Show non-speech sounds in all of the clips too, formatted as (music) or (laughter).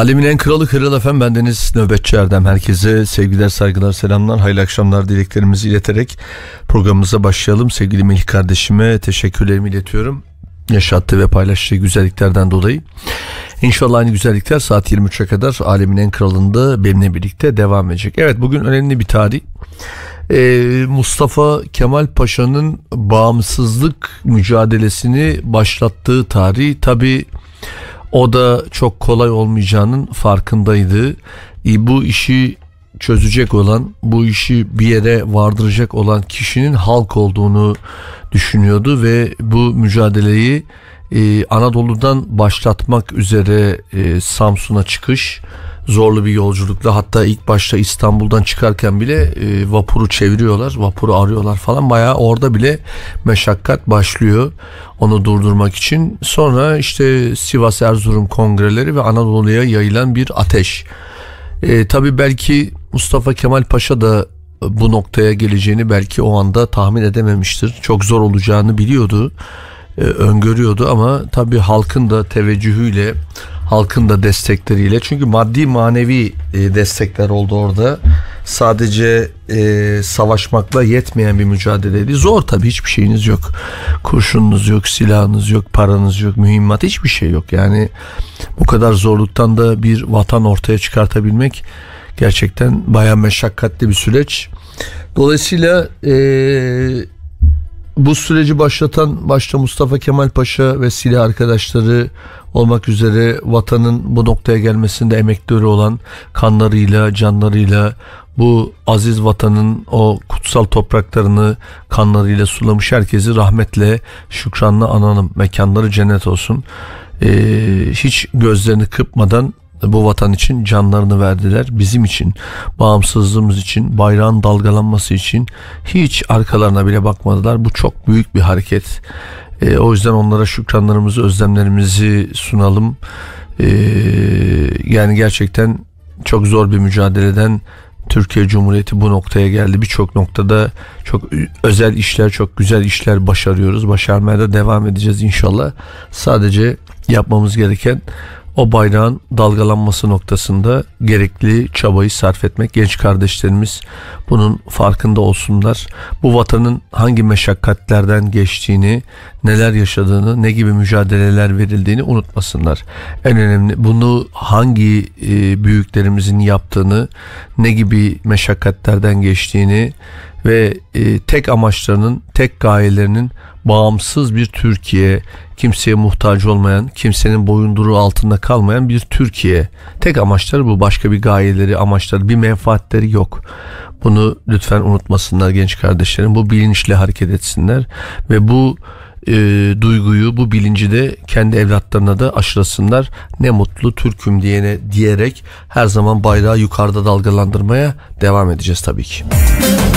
Alemin en kralı Kral Efem bendeniz Nöbetçi Erdem. Herkese sevgiler, saygılar, selamlar, hayırlı akşamlar dileklerimizi ileterek programımıza başlayalım. Sevgili Melih kardeşime teşekkürlerimi iletiyorum. Yaşattığı ve paylaştığı güzelliklerden dolayı. İnşallah aynı güzellikler saat 23'e kadar Alemin en kralında benimle birlikte devam edecek. Evet bugün önemli bir tarih. Ee, Mustafa Kemal Paşa'nın bağımsızlık mücadelesini başlattığı tarih tabi o da çok kolay olmayacağının farkındaydı. E, bu işi çözecek olan, bu işi bir yere vardıracak olan kişinin halk olduğunu düşünüyordu ve bu mücadeleyi e, Anadolu'dan başlatmak üzere e, Samsun'a çıkış zorlu bir yolculukla hatta ilk başta İstanbul'dan çıkarken bile e, vapuru çeviriyorlar vapuru arıyorlar falan. Bayağı orada bile meşakkat başlıyor onu durdurmak için. Sonra işte Sivas Erzurum kongreleri ve Anadolu'ya yayılan bir ateş. E, tabi belki Mustafa Kemal Paşa da bu noktaya geleceğini belki o anda tahmin edememiştir. Çok zor olacağını biliyordu e, öngörüyordu ama tabi halkın da teveccühüyle halkın da destekleriyle. Çünkü maddi manevi e, destekler oldu orada. Sadece e, savaşmakla yetmeyen bir mücadeleydi. Zor tabi hiçbir şeyiniz yok. Kurşununuz yok silahınız yok paranız yok mühimmat hiçbir şey yok. Yani bu kadar zorluktan da bir vatan ortaya çıkartabilmek gerçekten baya meşakkatli bir süreç. Dolayısıyla eee bu süreci başlatan başta Mustafa Kemal Paşa ve silah arkadaşları olmak üzere vatanın bu noktaya gelmesinde emekleri olan kanlarıyla, canlarıyla bu aziz vatanın o kutsal topraklarını kanlarıyla sulamış herkesi rahmetle, şükranla analım. Mekanları cennet olsun. Ee, hiç gözlerini kırpmadan bu vatan için canlarını verdiler. Bizim için, bağımsızlığımız için, bayrağın dalgalanması için hiç arkalarına bile bakmadılar. Bu çok büyük bir hareket. E, o yüzden onlara şükranlarımızı, özlemlerimizi sunalım. E, yani gerçekten çok zor bir mücadeleden Türkiye Cumhuriyeti bu noktaya geldi. Birçok noktada çok özel işler, çok güzel işler başarıyoruz. Başarmaya da devam edeceğiz inşallah. Sadece yapmamız gereken o bayrağın dalgalanması noktasında gerekli çabayı sarf etmek. Genç kardeşlerimiz bunun farkında olsunlar. Bu vatanın hangi meşakkatlerden geçtiğini, neler yaşadığını, ne gibi mücadeleler verildiğini unutmasınlar. En önemli bunu hangi e, büyüklerimizin yaptığını, ne gibi meşakkatlerden geçtiğini ve e, tek amaçlarının, tek gayelerinin bağımsız bir Türkiye, kimseye muhtaç olmayan, kimsenin boyunduruğu altında kalmayan bir Türkiye. Tek amaçları bu. Başka bir gayeleri, amaçları, bir menfaatleri yok. Bunu lütfen unutmasınlar genç kardeşlerim. Bu bilinçle hareket etsinler ve bu e, duyguyu, bu bilinci de kendi evlatlarına da aşılasınlar. Ne mutlu Türk'üm diyene diyerek her zaman bayrağı yukarıda dalgalandırmaya devam edeceğiz tabii ki. Müzik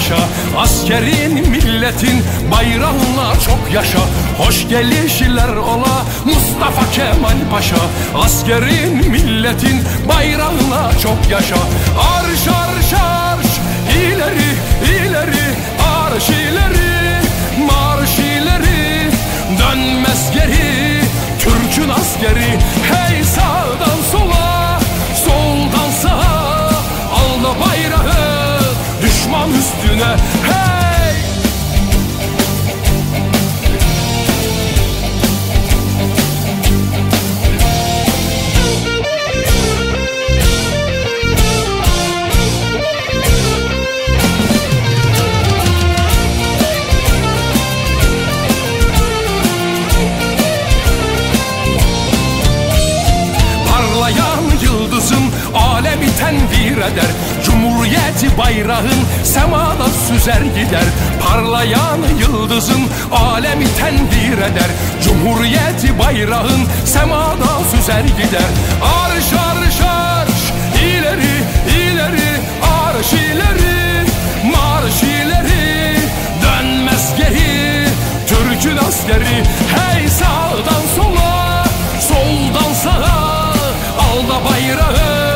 başa. Askerin milletin bayrağına çok yaşa. Hoş gelişler ola Mustafa Kemal Paşa. Askerin milletin bayrağına çok yaşa. Arş arş arş ileri ileri arş ileri marş ileri. Dönmez geri Türk'ün askeri hey sağdan sola. aklını Hey! Parlayan yıldızım alemi tenvir eder Cumhuriyeti bayrağın semada süzer gider. Parlayan yıldızın alemi tendir eder. Cumhuriyeti bayrağın semada süzer gider. Arş arş arş ileri ileri arş ileri. Marş ileri Dönmez geri Türk'ün askeri hey sağdan sola soldan sağa. Alda bayrağı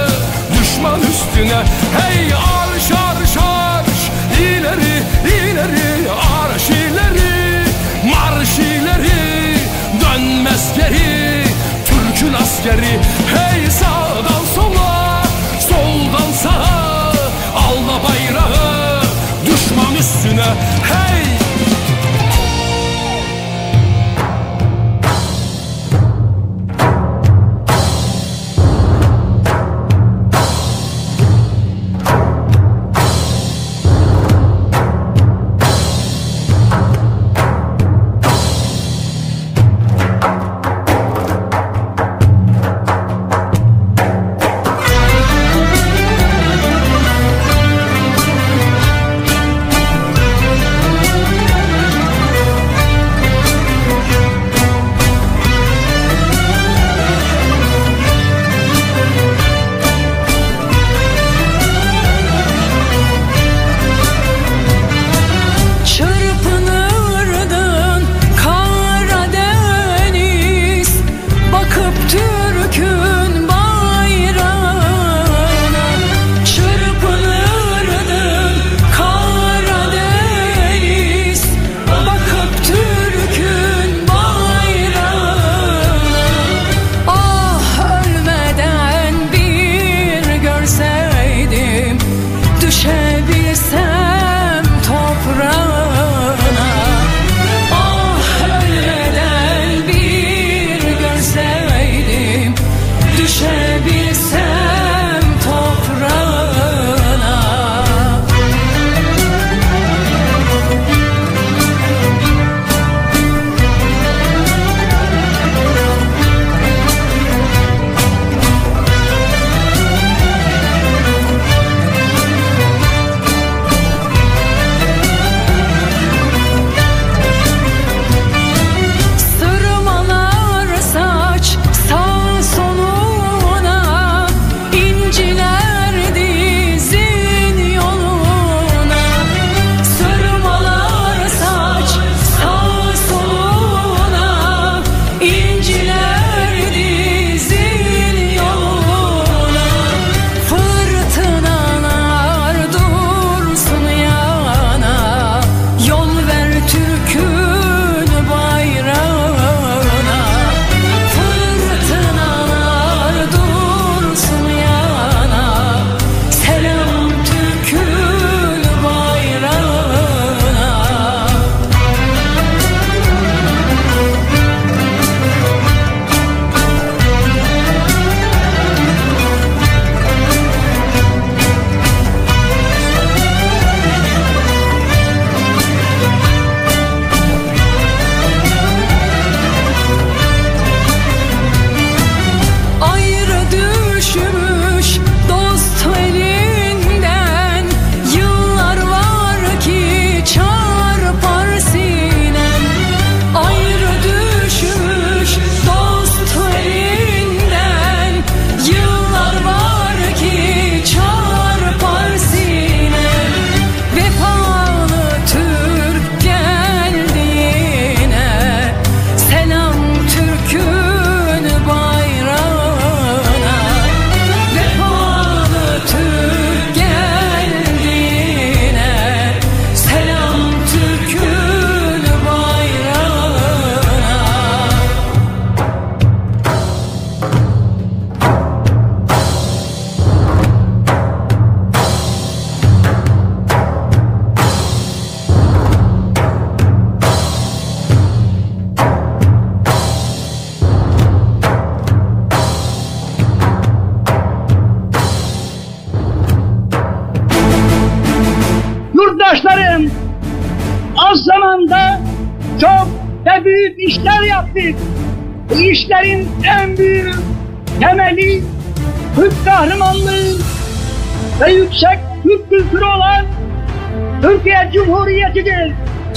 düşman üstüne. Hey arş arş arş. İleri ileri. Arş ileri. Marş ileri. Dönmez geri. Türk'ün askeri. Hey sağdan sola. Soldan sağa. Alla bayrağı. Düşman üstüne. Hey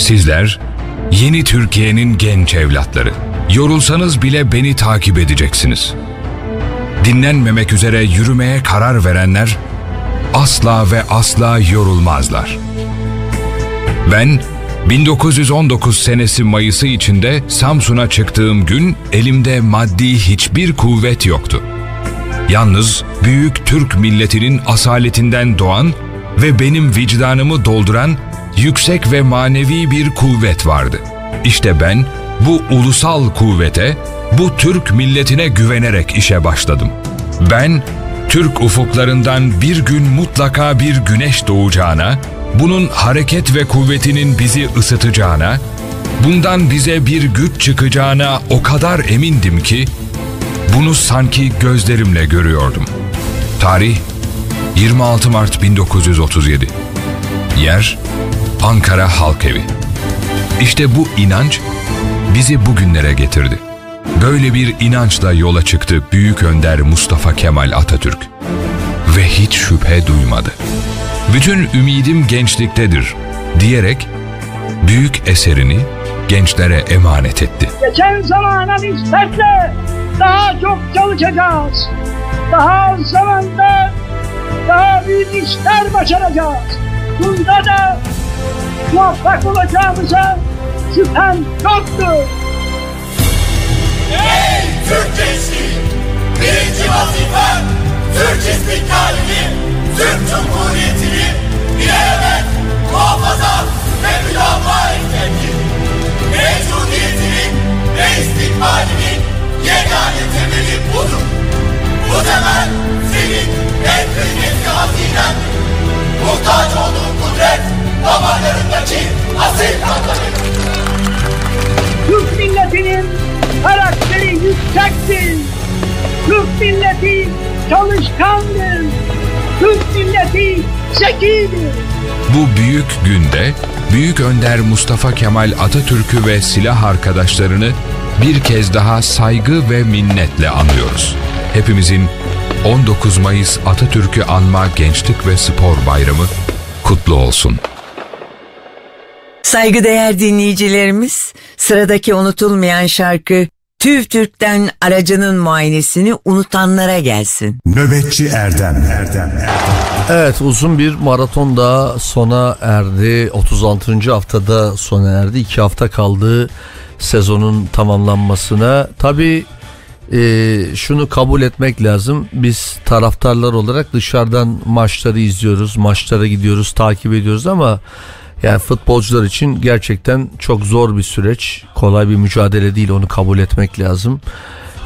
Sizler yeni Türkiye'nin genç evlatları. Yorulsanız bile beni takip edeceksiniz. Dinlenmemek üzere yürümeye karar verenler asla ve asla yorulmazlar. Ben 1919 senesi Mayıs'ı içinde Samsun'a çıktığım gün elimde maddi hiçbir kuvvet yoktu. Yalnız büyük Türk milletinin asaletinden doğan ve benim vicdanımı dolduran yüksek ve manevi bir kuvvet vardı. İşte ben bu ulusal kuvvete, bu Türk milletine güvenerek işe başladım. Ben Türk ufuklarından bir gün mutlaka bir güneş doğacağına, bunun hareket ve kuvvetinin bizi ısıtacağına, bundan bize bir güç çıkacağına o kadar emindim ki, bunu sanki gözlerimle görüyordum. Tarih 26 Mart 1937 Yer Ankara Halk Evi İşte bu inanç bizi bugünlere getirdi. Böyle bir inançla yola çıktı Büyük Önder Mustafa Kemal Atatürk ve hiç şüphe duymadı bütün ümidim gençliktedir diyerek büyük eserini gençlere emanet etti. Geçen zamana nispetle daha çok çalışacağız. Daha az zamanda daha büyük işler başaracağız. Bunda da muvaffak olacağımıza şüphem yoktur. Ey Türk gençliği! Birinci vazifem Türk istiklalini Türk Cumhuriyeti'ni ilerlemek, muhafaza ve müdafaa etmektir. Mevcudiyetinin ve istikbalinin yegane temeli budur. Bu temel senin en kıymetli hazinendir. Muhtaç olduğun kudret damarlarındaki asil kanlarıdır. Türk milletinin karakteri yüksektir. Türk milleti çalışkandır. Türk milleti zekidir. Bu büyük günde Büyük Önder Mustafa Kemal Atatürk'ü ve silah arkadaşlarını bir kez daha saygı ve minnetle anıyoruz. Hepimizin 19 Mayıs Atatürk'ü anma Gençlik ve Spor Bayramı kutlu olsun. Saygıdeğer dinleyicilerimiz, sıradaki unutulmayan şarkı TÜV TÜRK'ten aracının muayenesini unutanlara gelsin. Nöbetçi Erdem Erdem Erdem. Evet uzun bir maraton daha sona erdi. 36. haftada sona erdi. 2 hafta kaldı sezonun tamamlanmasına. Tabii e, şunu kabul etmek lazım. Biz taraftarlar olarak dışarıdan maçları izliyoruz, maçlara gidiyoruz, takip ediyoruz ama yani futbolcular için gerçekten çok zor bir süreç. Kolay bir mücadele değil onu kabul etmek lazım.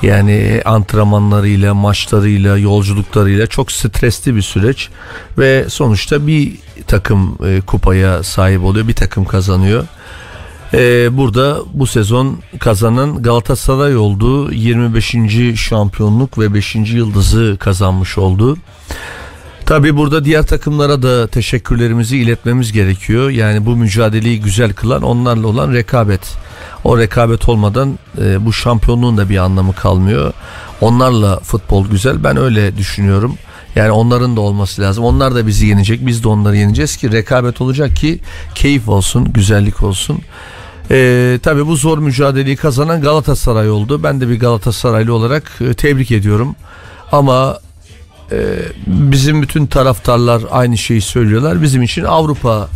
Yani antrenmanlarıyla, maçlarıyla, yolculuklarıyla çok stresli bir süreç ve sonuçta bir takım e, kupaya sahip oluyor, bir takım kazanıyor. E, burada bu sezon kazanan Galatasaray oldu. 25. şampiyonluk ve 5. yıldızı kazanmış oldu. Tabi burada diğer takımlara da teşekkürlerimizi iletmemiz gerekiyor. Yani bu mücadeleyi güzel kılan onlarla olan rekabet. O rekabet olmadan e, bu şampiyonluğun da bir anlamı kalmıyor. Onlarla futbol güzel. Ben öyle düşünüyorum. Yani onların da olması lazım. Onlar da bizi yenecek. Biz de onları yeneceğiz ki rekabet olacak ki keyif olsun, güzellik olsun. Ee, tabii bu zor mücadeleyi kazanan Galatasaray oldu. Ben de bir Galatasaraylı olarak e, tebrik ediyorum. Ama bizim bütün taraftarlar aynı şeyi söylüyorlar. Bizim için Avrupa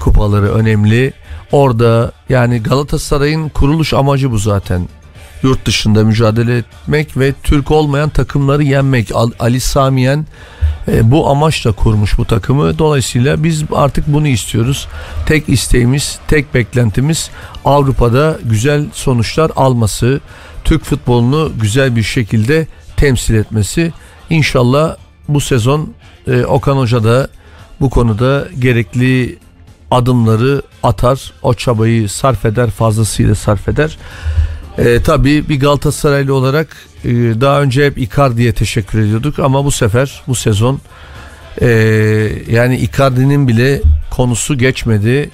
kupaları önemli. Orada yani Galatasaray'ın kuruluş amacı bu zaten. Yurt dışında mücadele etmek ve Türk olmayan takımları yenmek. Ali Samiyen e, bu amaçla kurmuş bu takımı. Dolayısıyla biz artık bunu istiyoruz. Tek isteğimiz, tek beklentimiz Avrupa'da güzel sonuçlar alması, Türk futbolunu güzel bir şekilde temsil etmesi. İnşallah bu sezon e, Okan Hoca da bu konuda gerekli adımları atar, o çabayı sarf eder, fazlasıyla sarf eder. E, tabii bir Galatasaraylı olarak e, daha önce hep Icardi'ye teşekkür ediyorduk ama bu sefer bu sezon e, yani Icardi'nin bile konusu geçmedi.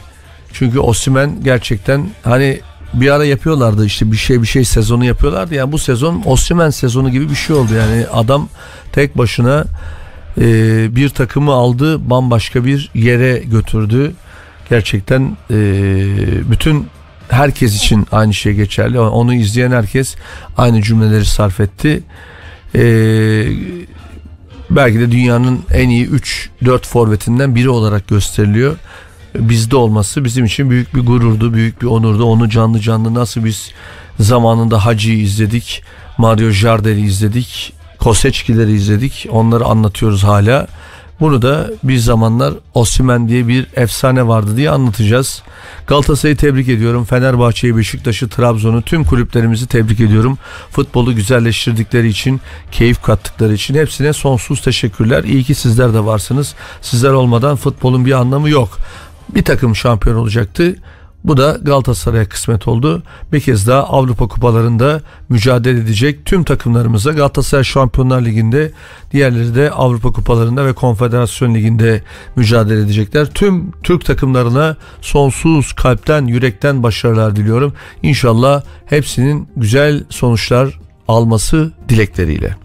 Çünkü Osimen gerçekten hani bir ara yapıyorlardı işte bir şey bir şey sezonu yapıyorlardı. Yani bu sezon Osimen sezonu gibi bir şey oldu. Yani adam tek başına e, bir takımı aldı bambaşka bir yere götürdü. Gerçekten e, bütün herkes için aynı şey geçerli. Onu izleyen herkes aynı cümleleri sarf etti. E, belki de dünyanın en iyi 3-4 forvetinden biri olarak gösteriliyor. Bizde olması bizim için büyük bir gururdu, büyük bir onurdu. Onu canlı canlı nasıl biz zamanında Hacı'yı izledik, Mario Jardel'i izledik, Koseçkileri izledik. Onları anlatıyoruz hala. Bunu da bir zamanlar Osimen diye bir efsane vardı diye anlatacağız. Galatasaray'ı tebrik ediyorum. Fenerbahçe'yi, Beşiktaş'ı, Trabzon'u tüm kulüplerimizi tebrik ediyorum. Futbolu güzelleştirdikleri için, keyif kattıkları için hepsine sonsuz teşekkürler. İyi ki sizler de varsınız. Sizler olmadan futbolun bir anlamı yok. Bir takım şampiyon olacaktı. Bu da Galatasaray'a kısmet oldu. Bir kez daha Avrupa kupalarında mücadele edecek tüm takımlarımıza Galatasaray Şampiyonlar Ligi'nde diğerleri de Avrupa kupalarında ve Konfederasyon Ligi'nde mücadele edecekler. Tüm Türk takımlarına sonsuz kalpten yürekten başarılar diliyorum. İnşallah hepsinin güzel sonuçlar alması dilekleriyle.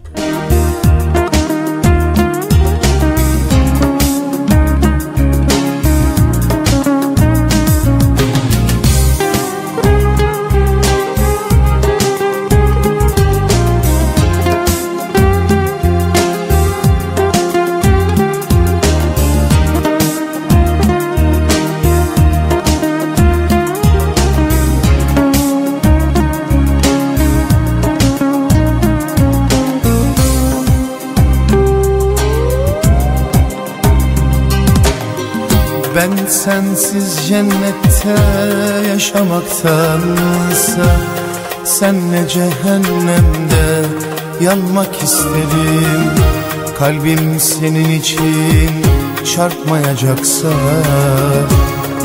Sensiz cennette yaşamaktansa Senle cehennemde yanmak istedim Kalbim senin için çarpmayacaksa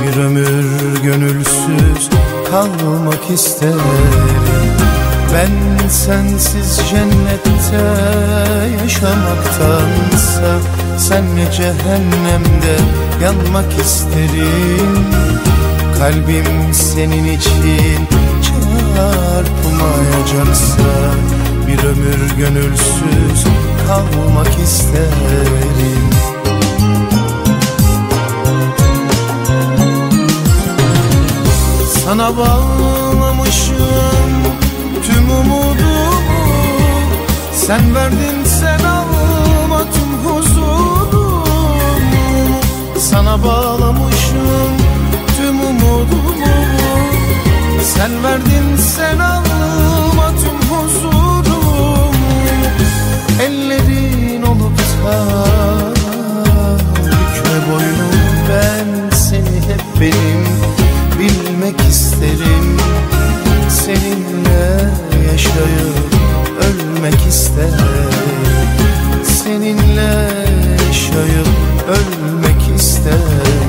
Bir ömür gönülsüz kalmak isterim Ben sensiz cennette yaşamaktansa Senle cehennemde yanmak isterim. Kalbim senin için çarpmayacaksa Bir ömür gönülsüz kalmak isterim. Sana bağlamışım Sen verdin sen alma tüm huzurumu. Sana bağlamışım tüm umudumu. Sen verdin sen alma tüm huzurumu. Ellerin olup da bükme boynum ben seni hep benim. Bilmek isterim. Seninle yaşayıp ölmek isterim Seninle yaşayıp ölmek isterim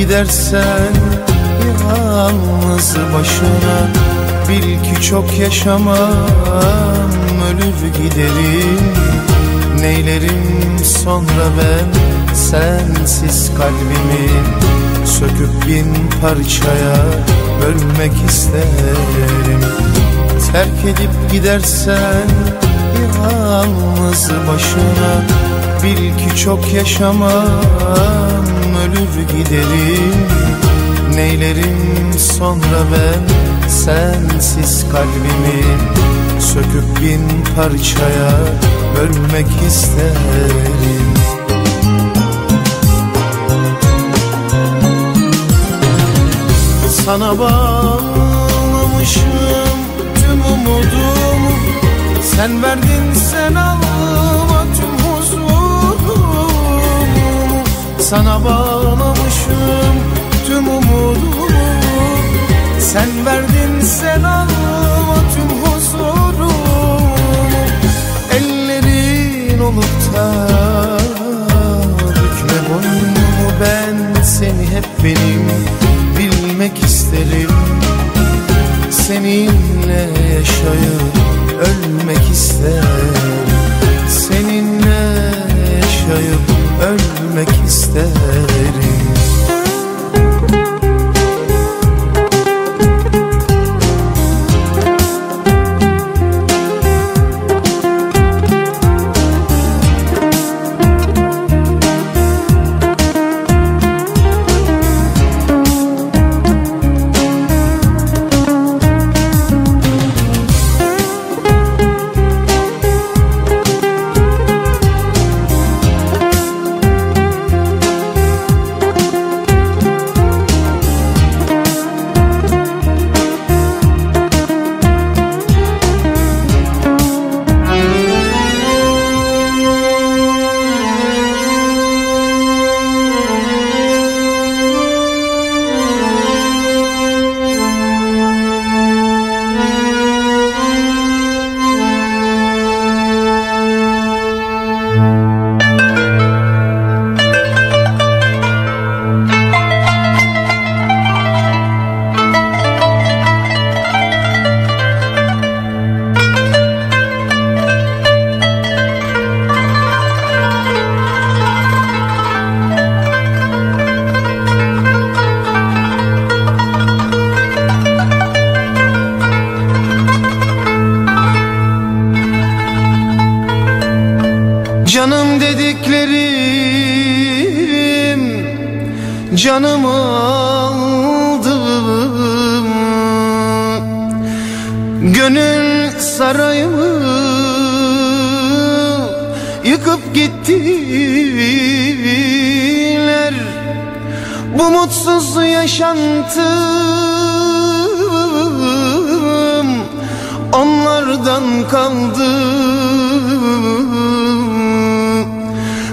gidersen yalnız başına Bil ki çok yaşamam ölür giderim. Neylerim sonra ben sensiz kalbimi Söküp bin parçaya bölmek isterim. Terk edip gidersen yalnız başına Bil ki çok yaşamam ölür giderim. Neylerim sonra ben sensiz kalbimi Söküp bin parçaya bölmek isterim. Sana bağlamışım tüm umudumu. Sen verdin Sana bağlamışım tüm umudumu. Sen verdin sen alma tüm huzurumu. Ellerin olup da bükme boynumu. Ben seni hep benim bilmek isterim. Seninle yaşayıp ölmek isterim. Seninle yaşayıp ölmek isterim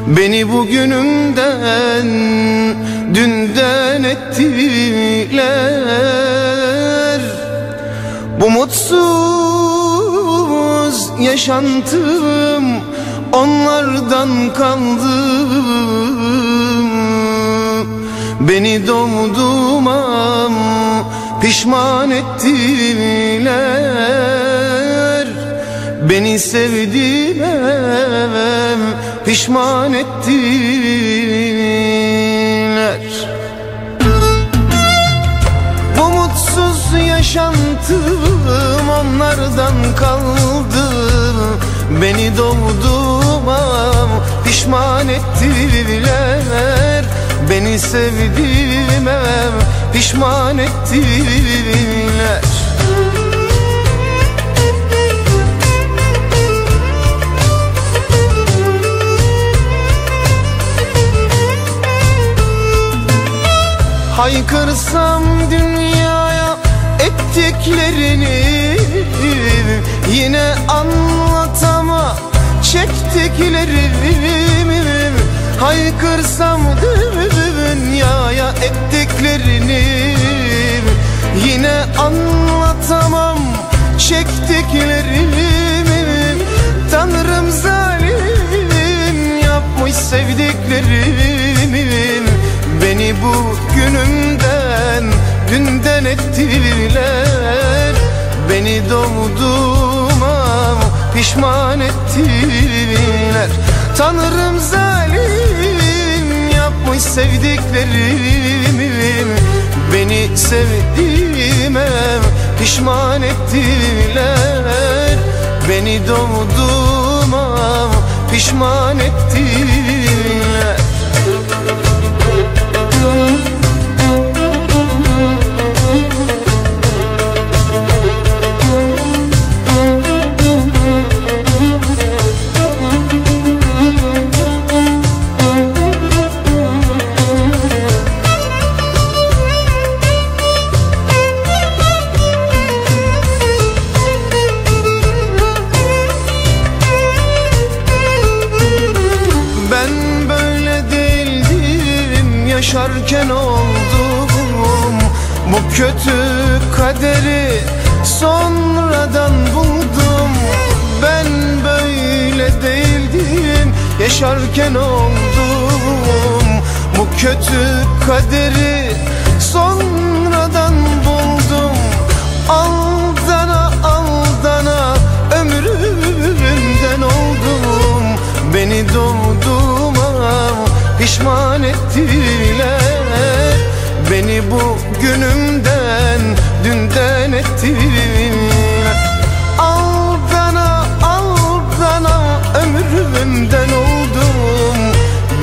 Beni bugünümden dünden ettiler. Bu mutsuz yaşantım onlardan kaldı. Beni doğduğuma pişman ettiler Beni sevdiler pişman ettiler. Bu mutsuz yaşantım onlardan kaldı. Beni doğduğuma pişman ettiler. Beni sevdiğime pişman ettiler Haykırsam dünyaya ettiklerini Yine anlatama çektiklerimi Haykırsam dünyaya ettiklerini Yine anlatamam. Çektiklerimi Tanrım zalim yapmış sevdiklerimi bu günümden dünden ettiler. Beni doğduğuma pişman ettiler. Tanrım zalim yapmış sevdiklerimi. Beni sevdiğime pişman ettiler. Beni doğduğuma pişman ettiler kötü kaderi sonradan buldum. Ben böyle değildim yaşarken oldum. Bu kötü kaderi sonradan dünden ettiler Aldana aldana ömrümden oldum.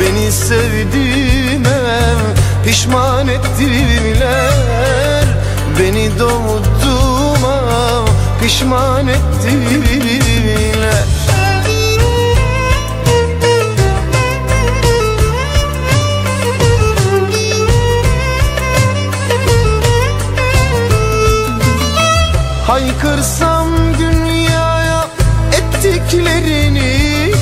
Beni sevdiğime pişman ettiler Beni doğduğuma pişman ettiler ettiklerini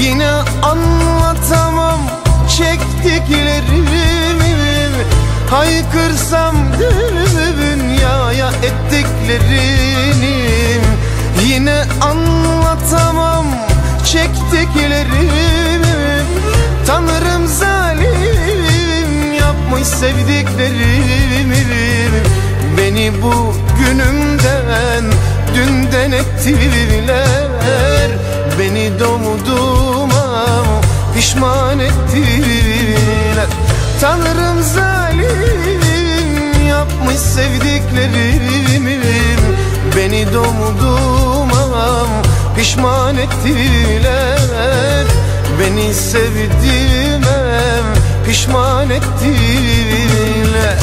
Yine anlatamam çektiklerimi. Haykırsam dünyaya ettiklerini Yine anlatamam çektiklerimi. Tanrım zalim yapmış sevdiklerimi. Beni bu günümden dünden ettiler Beni doğduğuma pişman ettiler. Tanrım zalim yapmış sevdiklerimi Beni doğduğuma pişman ettiler. Beni sevdiğime pişman ettiler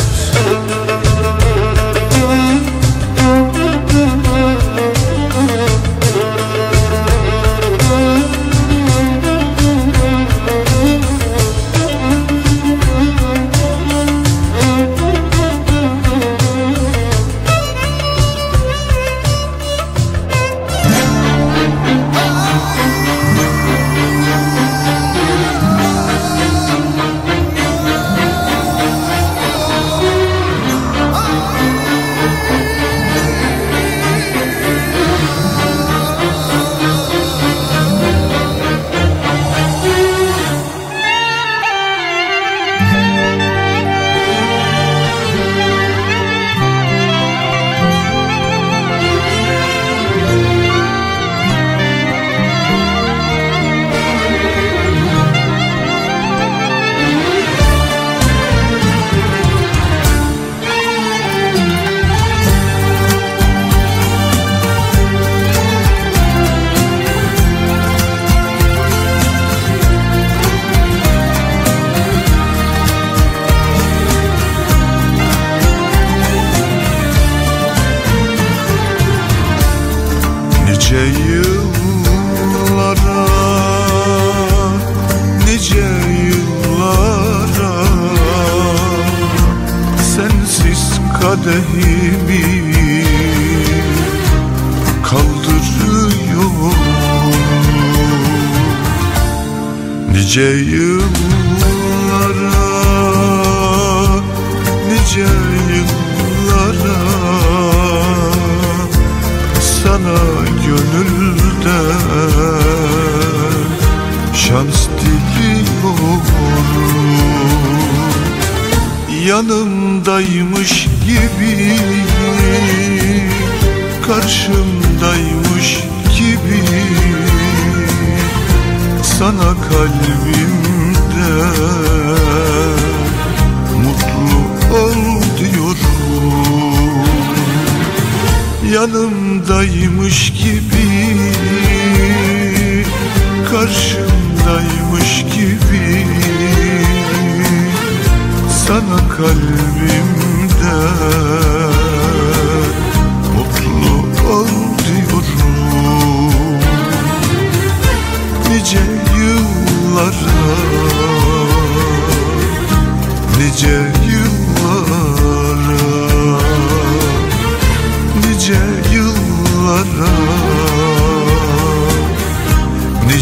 Nice yıllara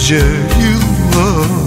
Nice yıllara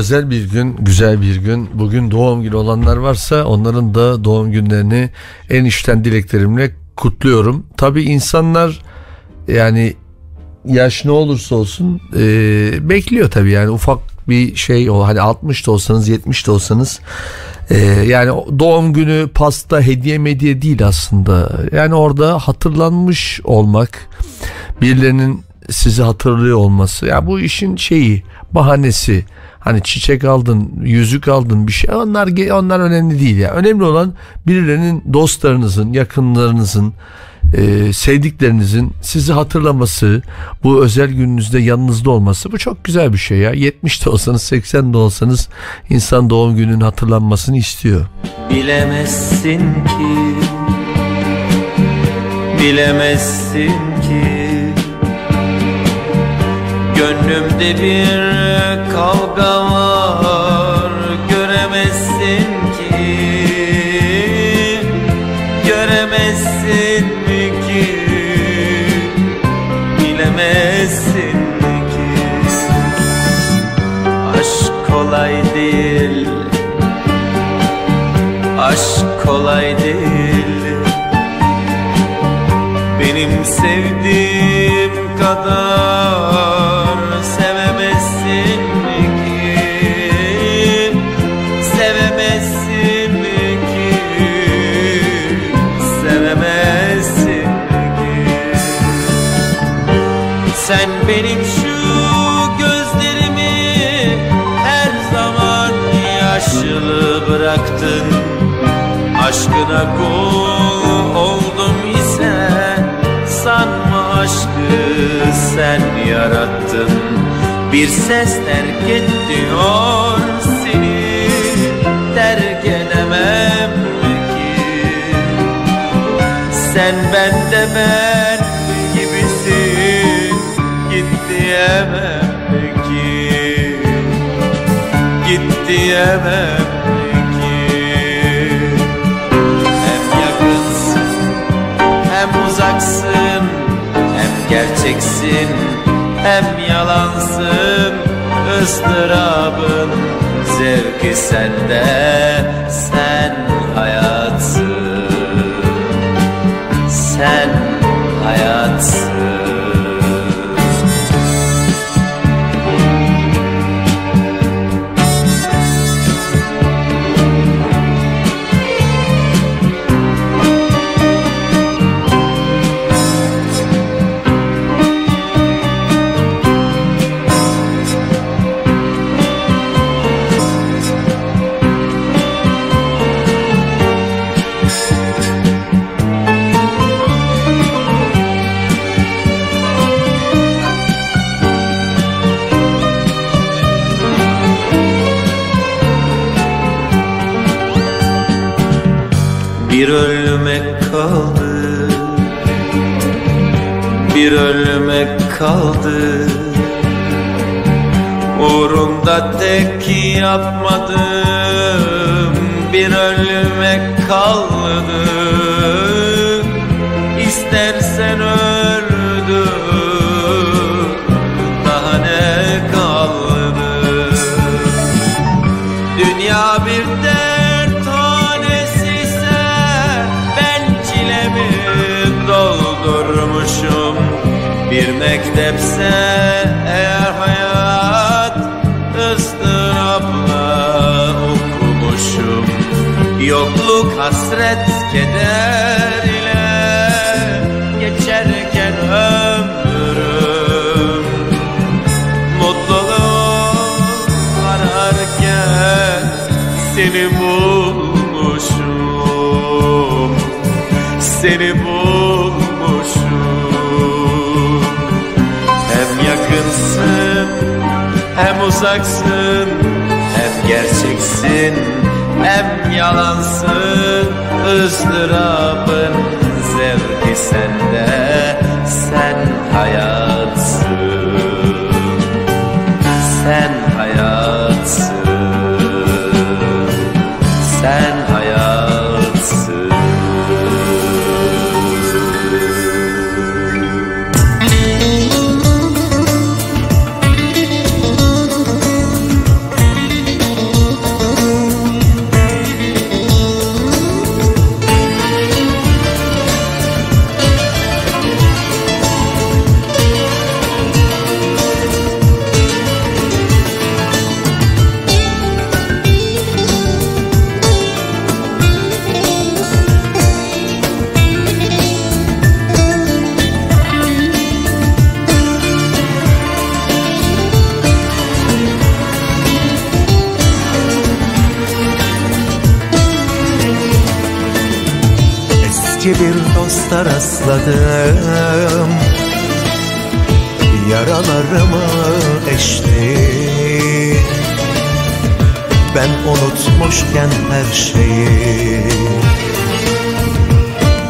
özel bir gün, güzel bir gün. Bugün doğum günü olanlar varsa onların da doğum günlerini en içten dileklerimle kutluyorum. Tabii insanlar yani yaş ne olursa olsun e, bekliyor tabii yani ufak bir şey o hani 60 da olsanız 70 de olsanız e, yani doğum günü pasta hediye medya değil aslında yani orada hatırlanmış olmak birilerinin sizi hatırlıyor olması ya bu işin şeyi bahanesi hani çiçek aldın yüzük aldın bir şey. Onlar onlar önemli değil ya. Önemli olan birilerinin dostlarınızın yakınlarınızın e, sevdiklerinizin sizi hatırlaması bu özel gününüzde yanınızda olması. Bu çok güzel bir şey ya. 70 de olsanız 80 de olsanız insan doğum gününün hatırlanmasını istiyor. Bilemezsin ki Bilemezsin ki Gönlümde bir kavga var Göremezsin ki. Göremezsin mi ki? Bilemezsin mi ki? Aşk kolay değil. Aşk kolay değil. Benim sevdiğim kadar Sevemezsin ki? Sevemezsin ki? Sen benim şu gözlerimi her zaman yaşlı bıraktın. Aşkına kul oldum ise sanma aşkı sen yarattın. Bir ses terk et diyor ben gibisin. Git diyemem ki Git diyemem ki Hem yakınsın hem uzaksın Hem gerçeksin hem yalansın. Istırabın zevki sende Sen hayatsın kaldı Uğrunda tek yapmadım. Bir ölmek kaldı mektepse eğer hayat ıstırapla okumuşum. Yokluk hasret keder ile Geçerken ömrüm. Mutluluk ararken seni bulmuşum. Seni bulmuşum yakınsın hem uzaksın Hem gerçeksin. Hem yalansın ızdırabın zevki sende. Sen hayatsın rastladım. Yaralarımı eşti. Ben unutmuşken her şeyi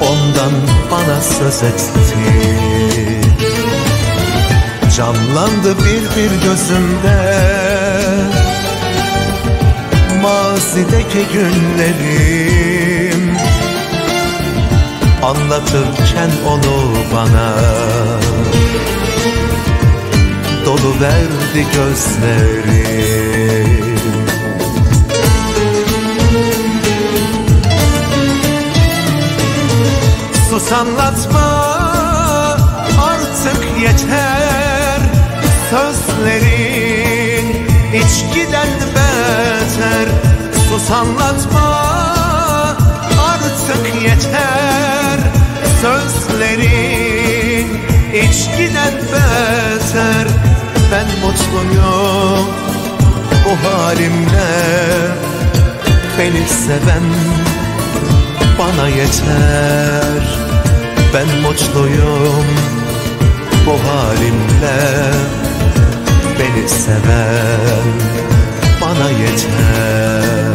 Ondan bana söz etti. Canlandı bir bir gözümde. Mazideki günlerim anlatırken onu bana. Dolu verdi gözleri. Sus anlatma artık yeter. Sözlerin içkiden beter. Sus anlatma artık yeter. Ben mutluyum bu halimle. Beni seven bana yeter. Ben mutluyum bu halimle. Beni seven bana yeter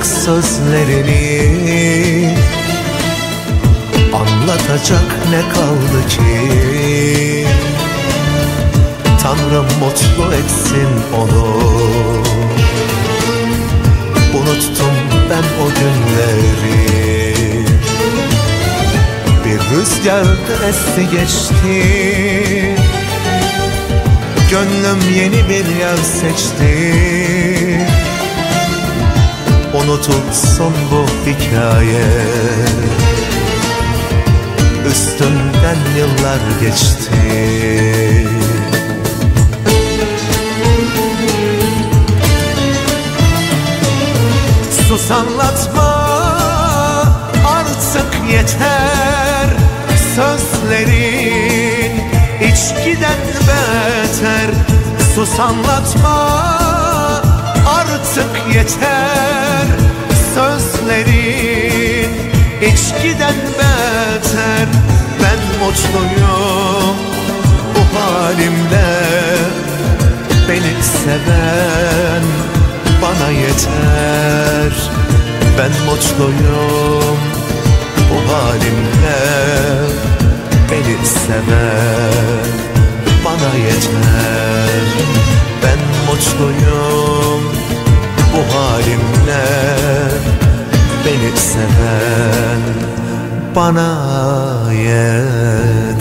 artık sözlerini. Anlatacak ne kaldı ki? Tanrım mutlu etsin onu. Unuttum ben o günleri. Bir rüzgarda esti geçti. Gönlüm yeni bir yer seçti Unutulsun bu hikaye. Üstünden yıllar geçti. Sus anlatma artık yeter. Sözlerin içkiden beter. Sus anlatma artık yeter Sözlerin içkiden beter. Ben mutluyum bu halimle Beni seven bana yeter. Ben mutluyum bu halimle Beni seven bana yeter. Ben mutluyum bu halimle Beni seven bana yeter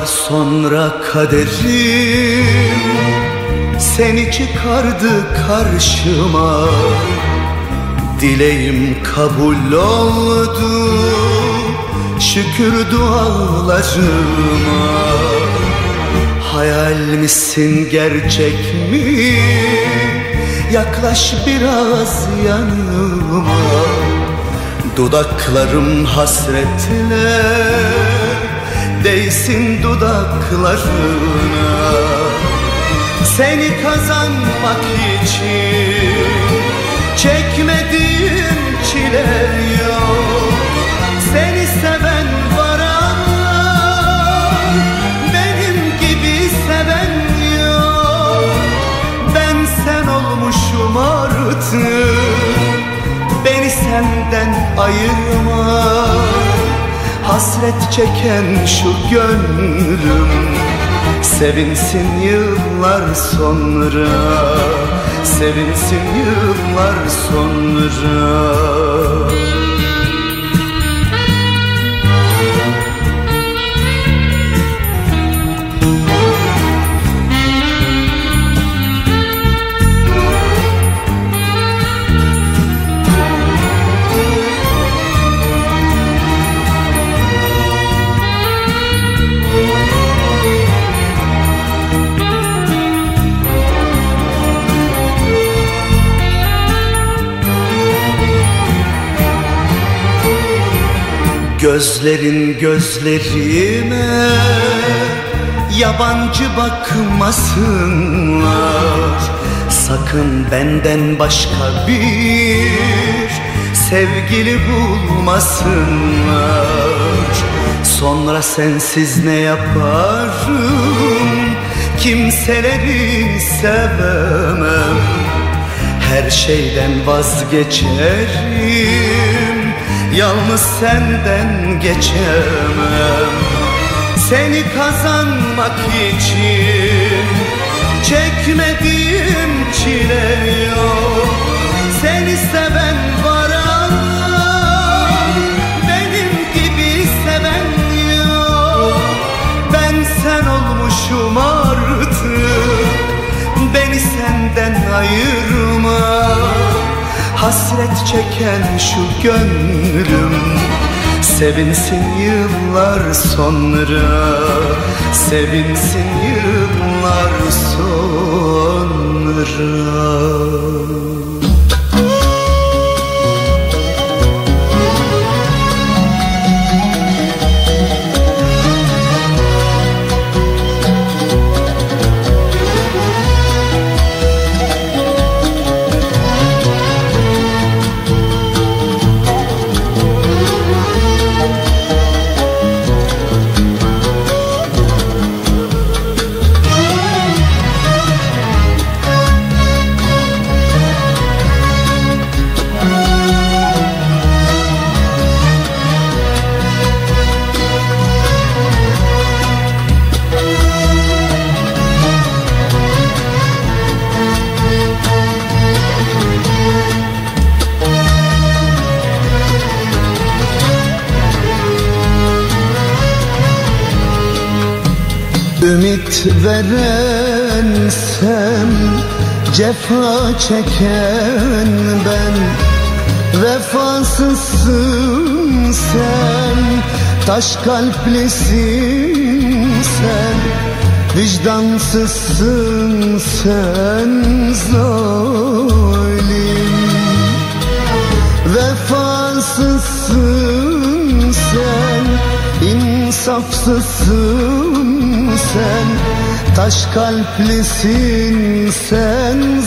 Yıllar sonra kaderim. Seni çıkardı karşıma. Dileğim kabul oldu. Şükür dualarıma. Hayal misin gerçek mi? Yaklaş biraz yanıma. Dudaklarım hasretle Değsin dudaklarına. Seni kazanmak için Çekmediğim çile Hasret çeken şu gönlüm Sevinsin yıllar sonra Sevinsin yıllar sonra Gözlerin gözlerime Yabancı bakmasınlar. Sakın benden başka bir Sevgili bulmasınlar. Sonra sensiz ne yaparım? Kimseleri sevemem. Her şeyden vazgeçerim Yalnız senden geçemem. Seni kazanmak için Çekmediğim çile yok. Seni seven var ama Benim gibi seven yok. Ben sen olmuşum artık. Beni senden ayırma Hasret çeken şu gönlüm Sevinsin yıllar sonra. Sevinsin yıllar sonra Ümit verensem Cefa çeken ben. Vefasızsın sen Taş kalplisin sen. Vicdansızsın sen zalim. Vefasızsın sen insafsızsın sen Taş kalplisin sen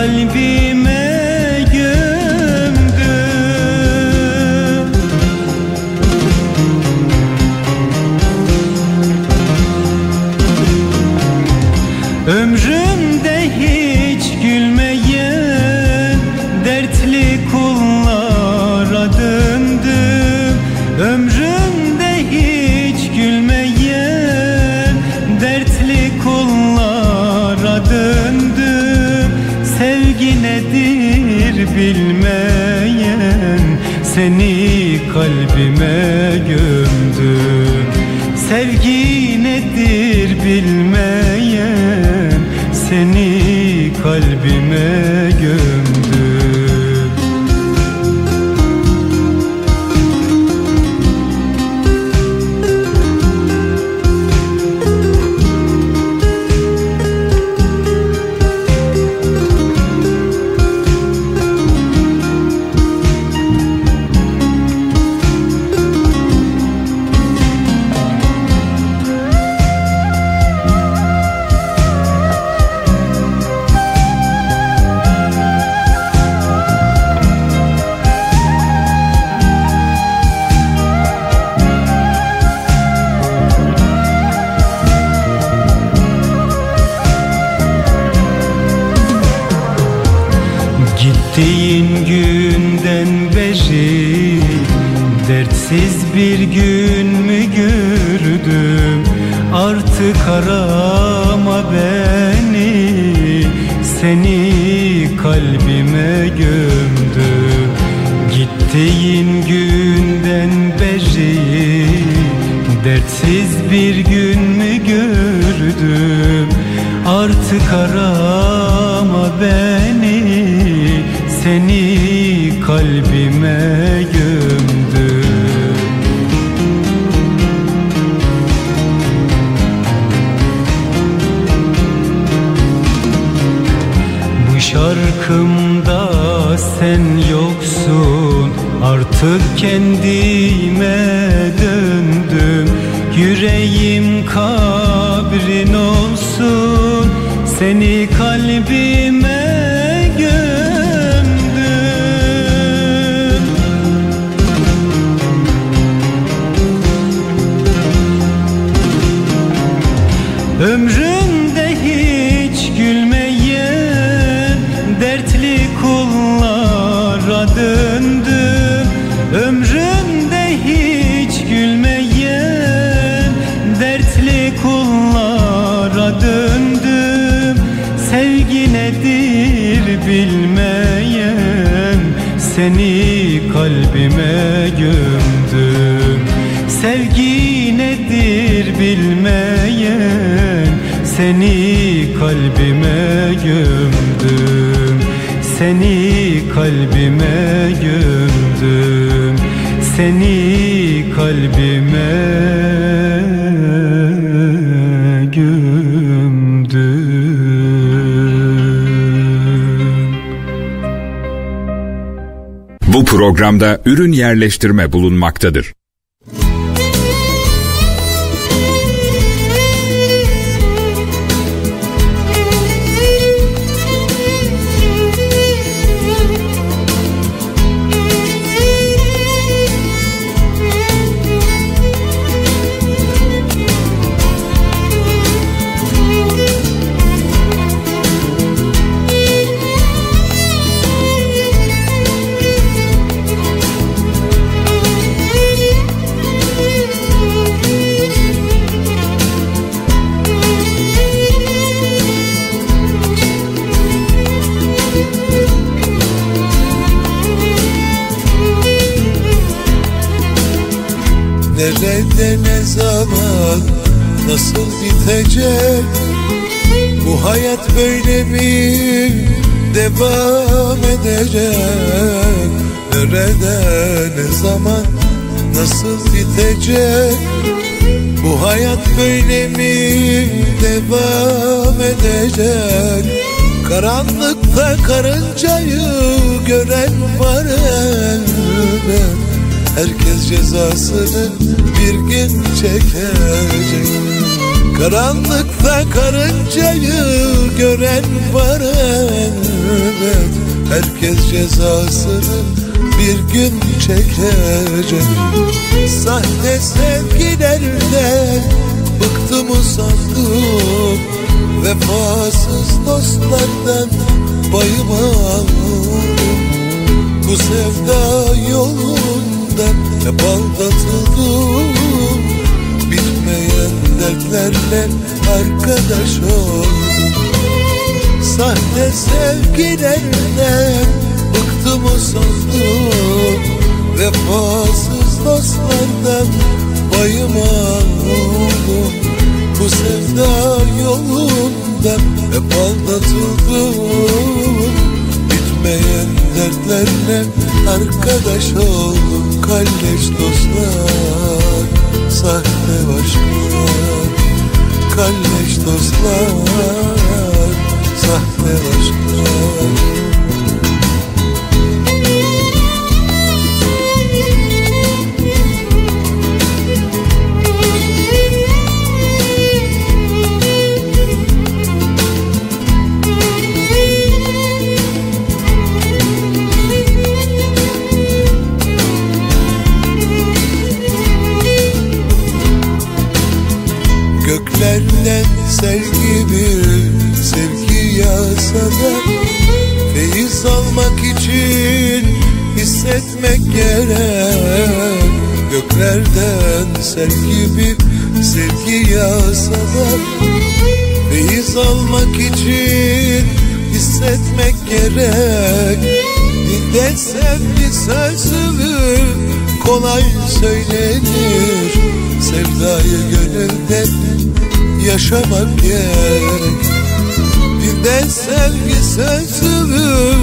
kalbime Programda ürün yerleştirme bulunmaktadır. Edecek Nerede ne zaman nasıl bitecek Bu hayat böyle mi devam edecek? Karanlıkta karıncayı gören var elbet. Herkes cezasını bir gün çekecek. Karanlıkta karıncayı gören var elbet Herkes cezasını bir gün çekecek. Sahte sevgilerden bıktım usandım Vefasız dostlardan payımı aldım Bu sevda yolunda hep aldatıldım Bitmeyen dertlerle arkadaş oldum Sahte sevgilerden bıktım usandım Vefasız dostlardan payımı aldım Bu sevda yolunda hep aldatıldım Bitmeyen dertlerle arkadaş oldum Kalleş dostlar, sahte aşklar Kalleş dostlar, sahte sel gibi sevgi yağsalar Feyiz almak için hissetmek gerek. Dilden sevgi sözü kolay söylenir. Sevdayı gönülden yaşamak gerek. Dilden sevgi sözü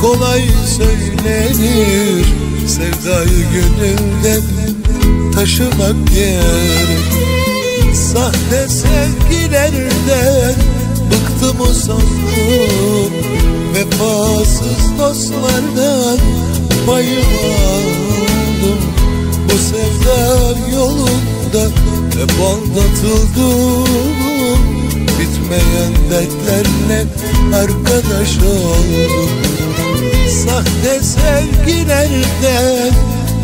kolay söylenir. Sevdayı gönülden taşımak gerek Sahte sevgilerden bıktım usandım Vefasız dostlardan payım Bu sevda yolunda hep aldatıldım Bitmeyen dertlerle arkadaş oldum. Sahte sevgilerden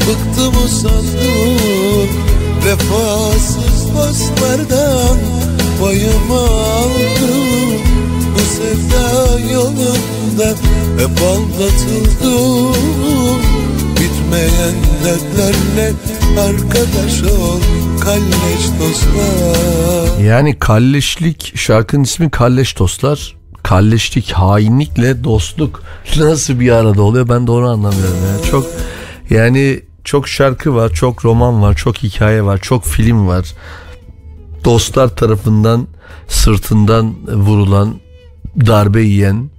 bıktım usandım Vefasız dostlardan payımı aldım Bu sevda yolunda hep aldatıldım Bitmeyen dertlerle arkadaş ol kalleş dostlar. Yani kalleşlik şarkının ismi Kalleş Dostlar. Kalleşlik, hainlikle dostluk. (laughs) Nasıl bir arada oluyor? Ben doğru anlamıyorum. Yani çok yani çok şarkı var, çok roman var, çok hikaye var, çok film var. Dostlar tarafından sırtından vurulan, darbe yiyen,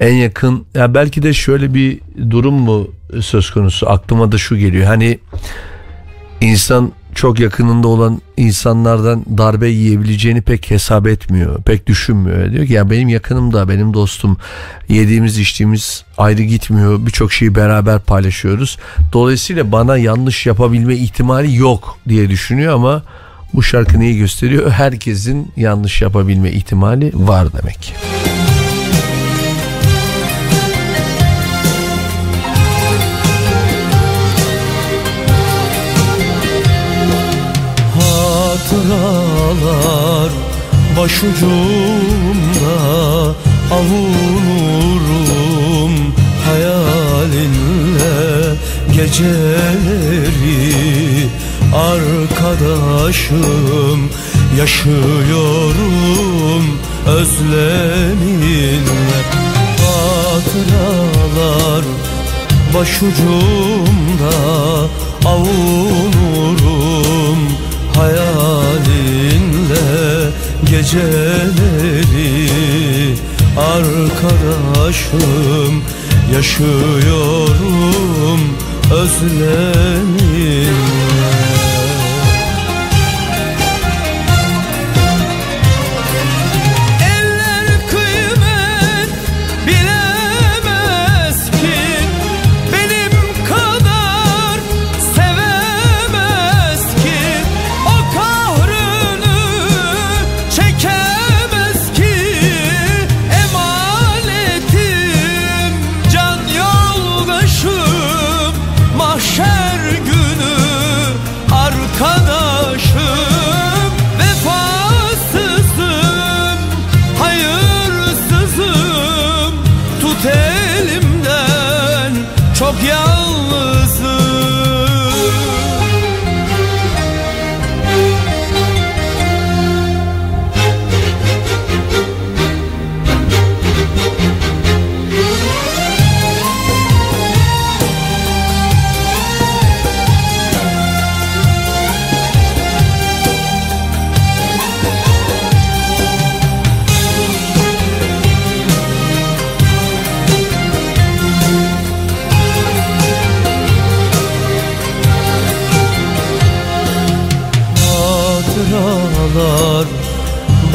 en yakın ya belki de şöyle bir durum mu söz konusu aklıma da şu geliyor. Hani insan çok yakınında olan insanlardan darbe yiyebileceğini pek hesap etmiyor. Pek düşünmüyor. Diyor ki ya benim yakınımda benim dostum yediğimiz içtiğimiz ayrı gitmiyor. Birçok şeyi beraber paylaşıyoruz. Dolayısıyla bana yanlış yapabilme ihtimali yok diye düşünüyor ama bu şarkı neyi gösteriyor? Herkesin yanlış yapabilme ihtimali var demek ki. Hatıralar Başucumda avunurum hayalinle geceleri Arkadaşım yaşıyorum özleminle. Hatıralar başucumda avunurum hayalinle geceleri Arkadaşım yaşıyorum özleminle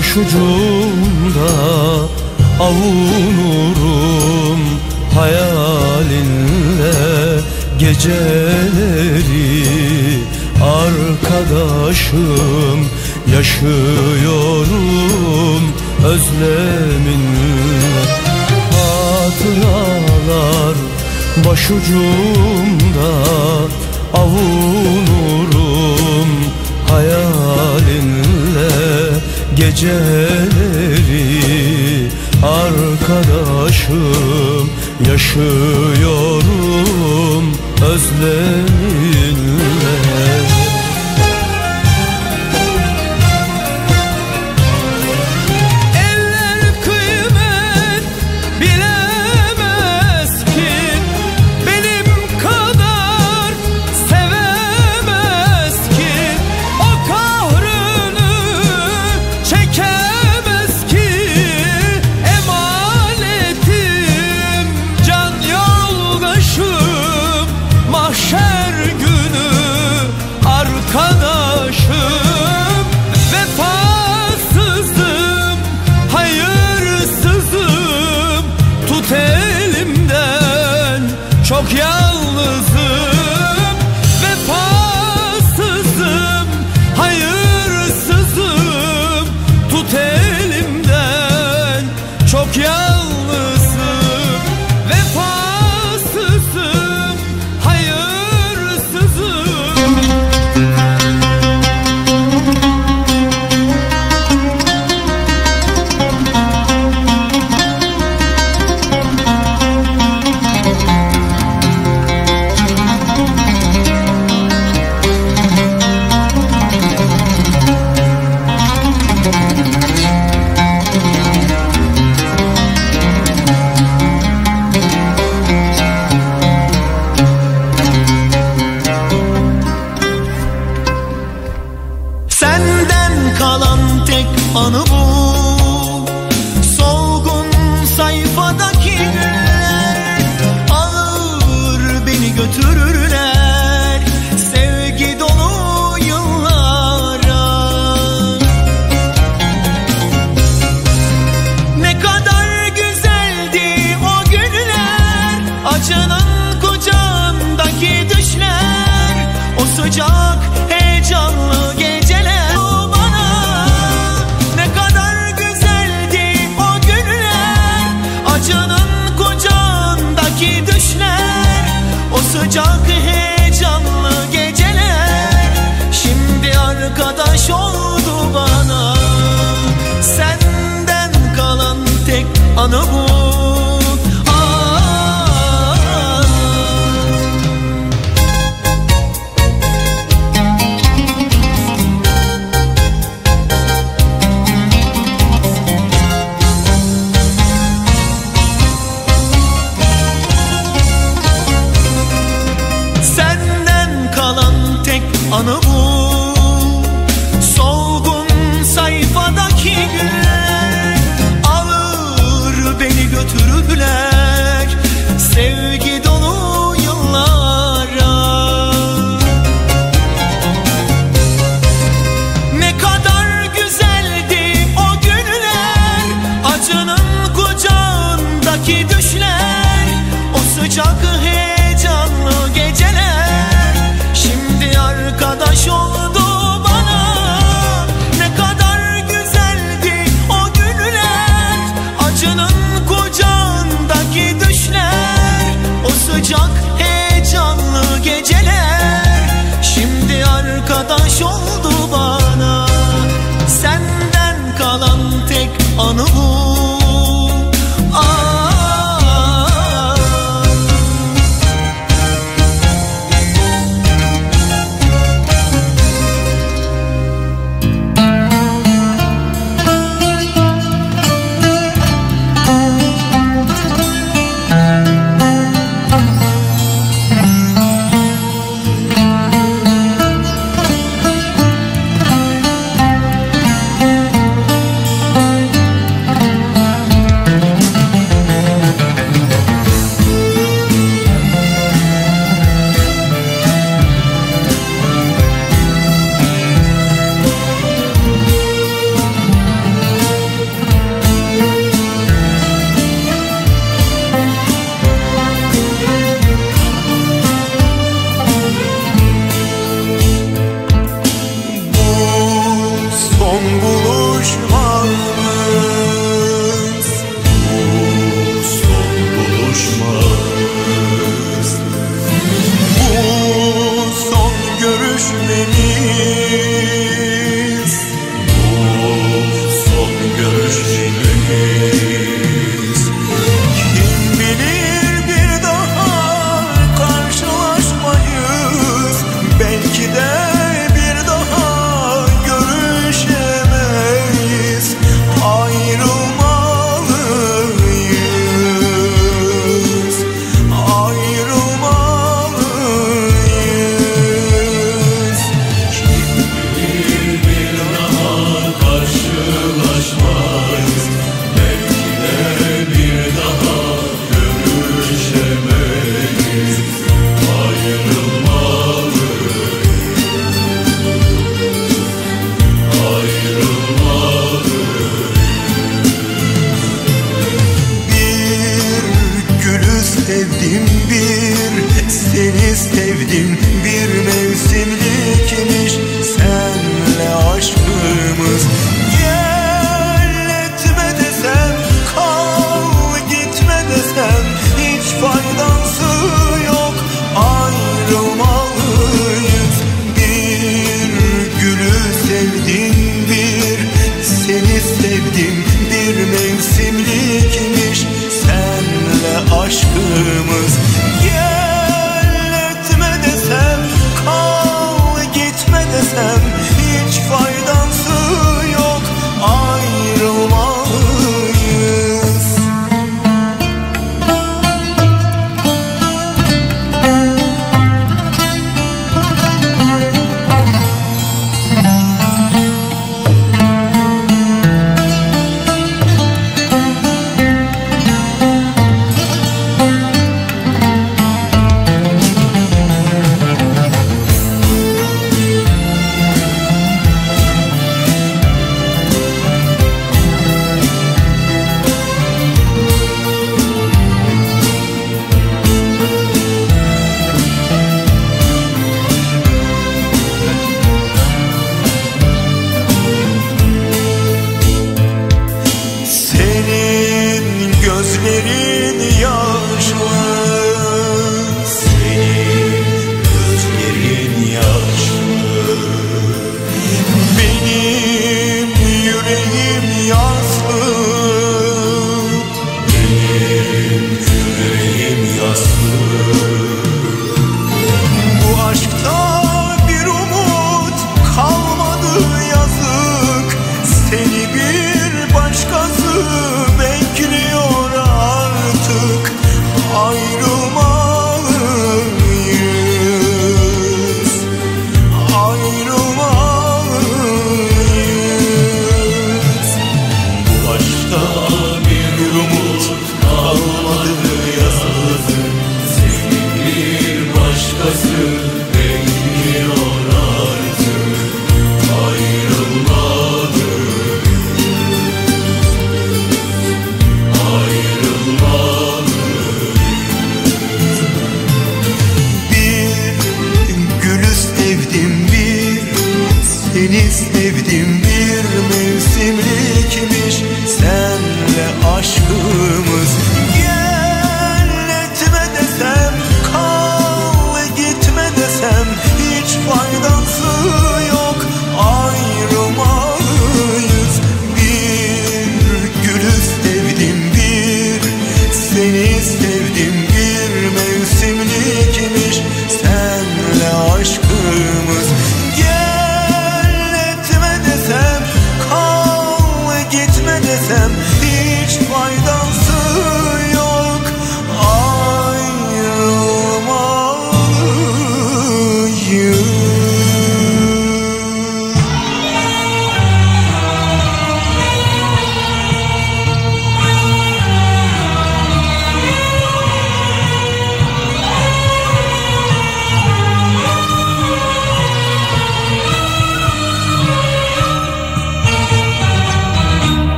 başucumda avunurum hayalinle geceleri arkadaşım yaşıyorum özleminle. Hatıralar başucumda avunurum geceleri arkadaşım yaşıyorum özleminle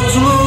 mutlu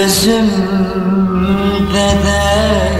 gözümde değil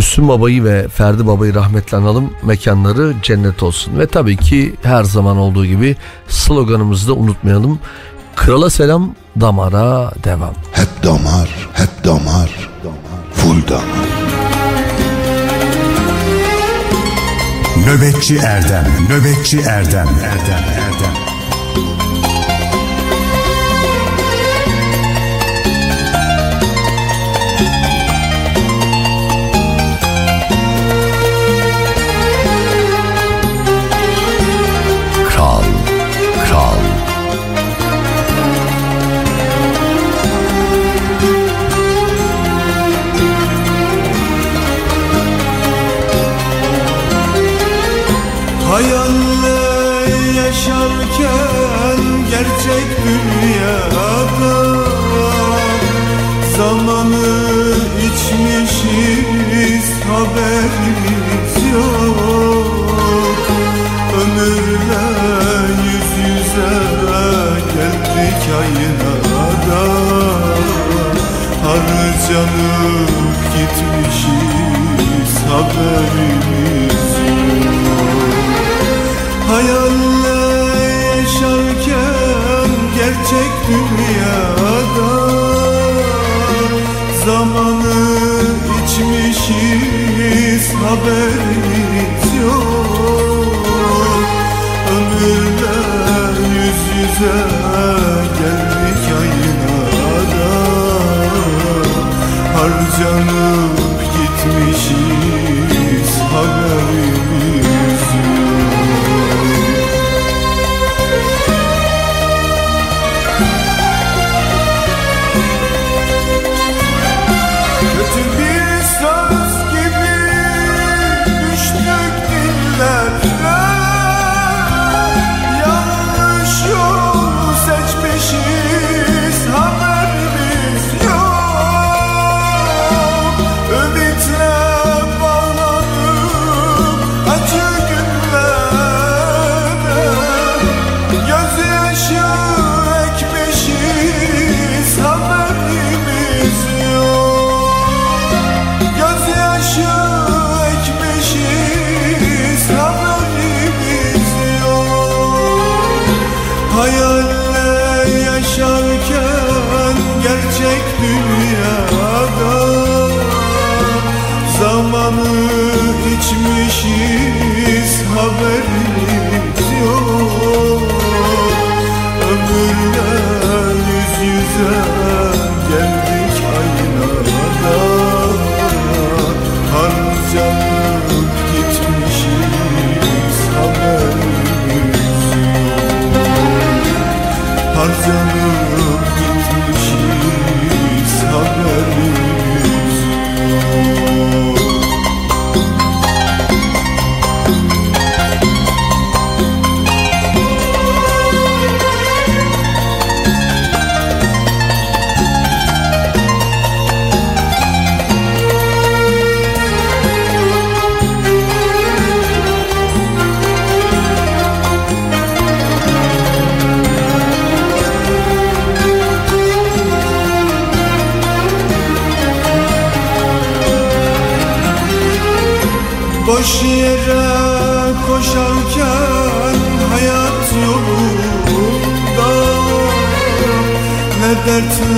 Müslüm Baba'yı ve Ferdi Baba'yı rahmetle analım. Mekanları cennet olsun. Ve tabii ki her zaman olduğu gibi sloganımızı da unutmayalım. Krala selam, damara devam. Hep damar, hep damar, full damar. Nöbetçi Erdem, Nöbetçi Erdem, Erdem, yaşarken gerçek dünyada Zamanı içmişiz haberimiz yok. Ömürle yüz yüze geldik aynada Harcanıp gitmişiz haberimiz içmişiz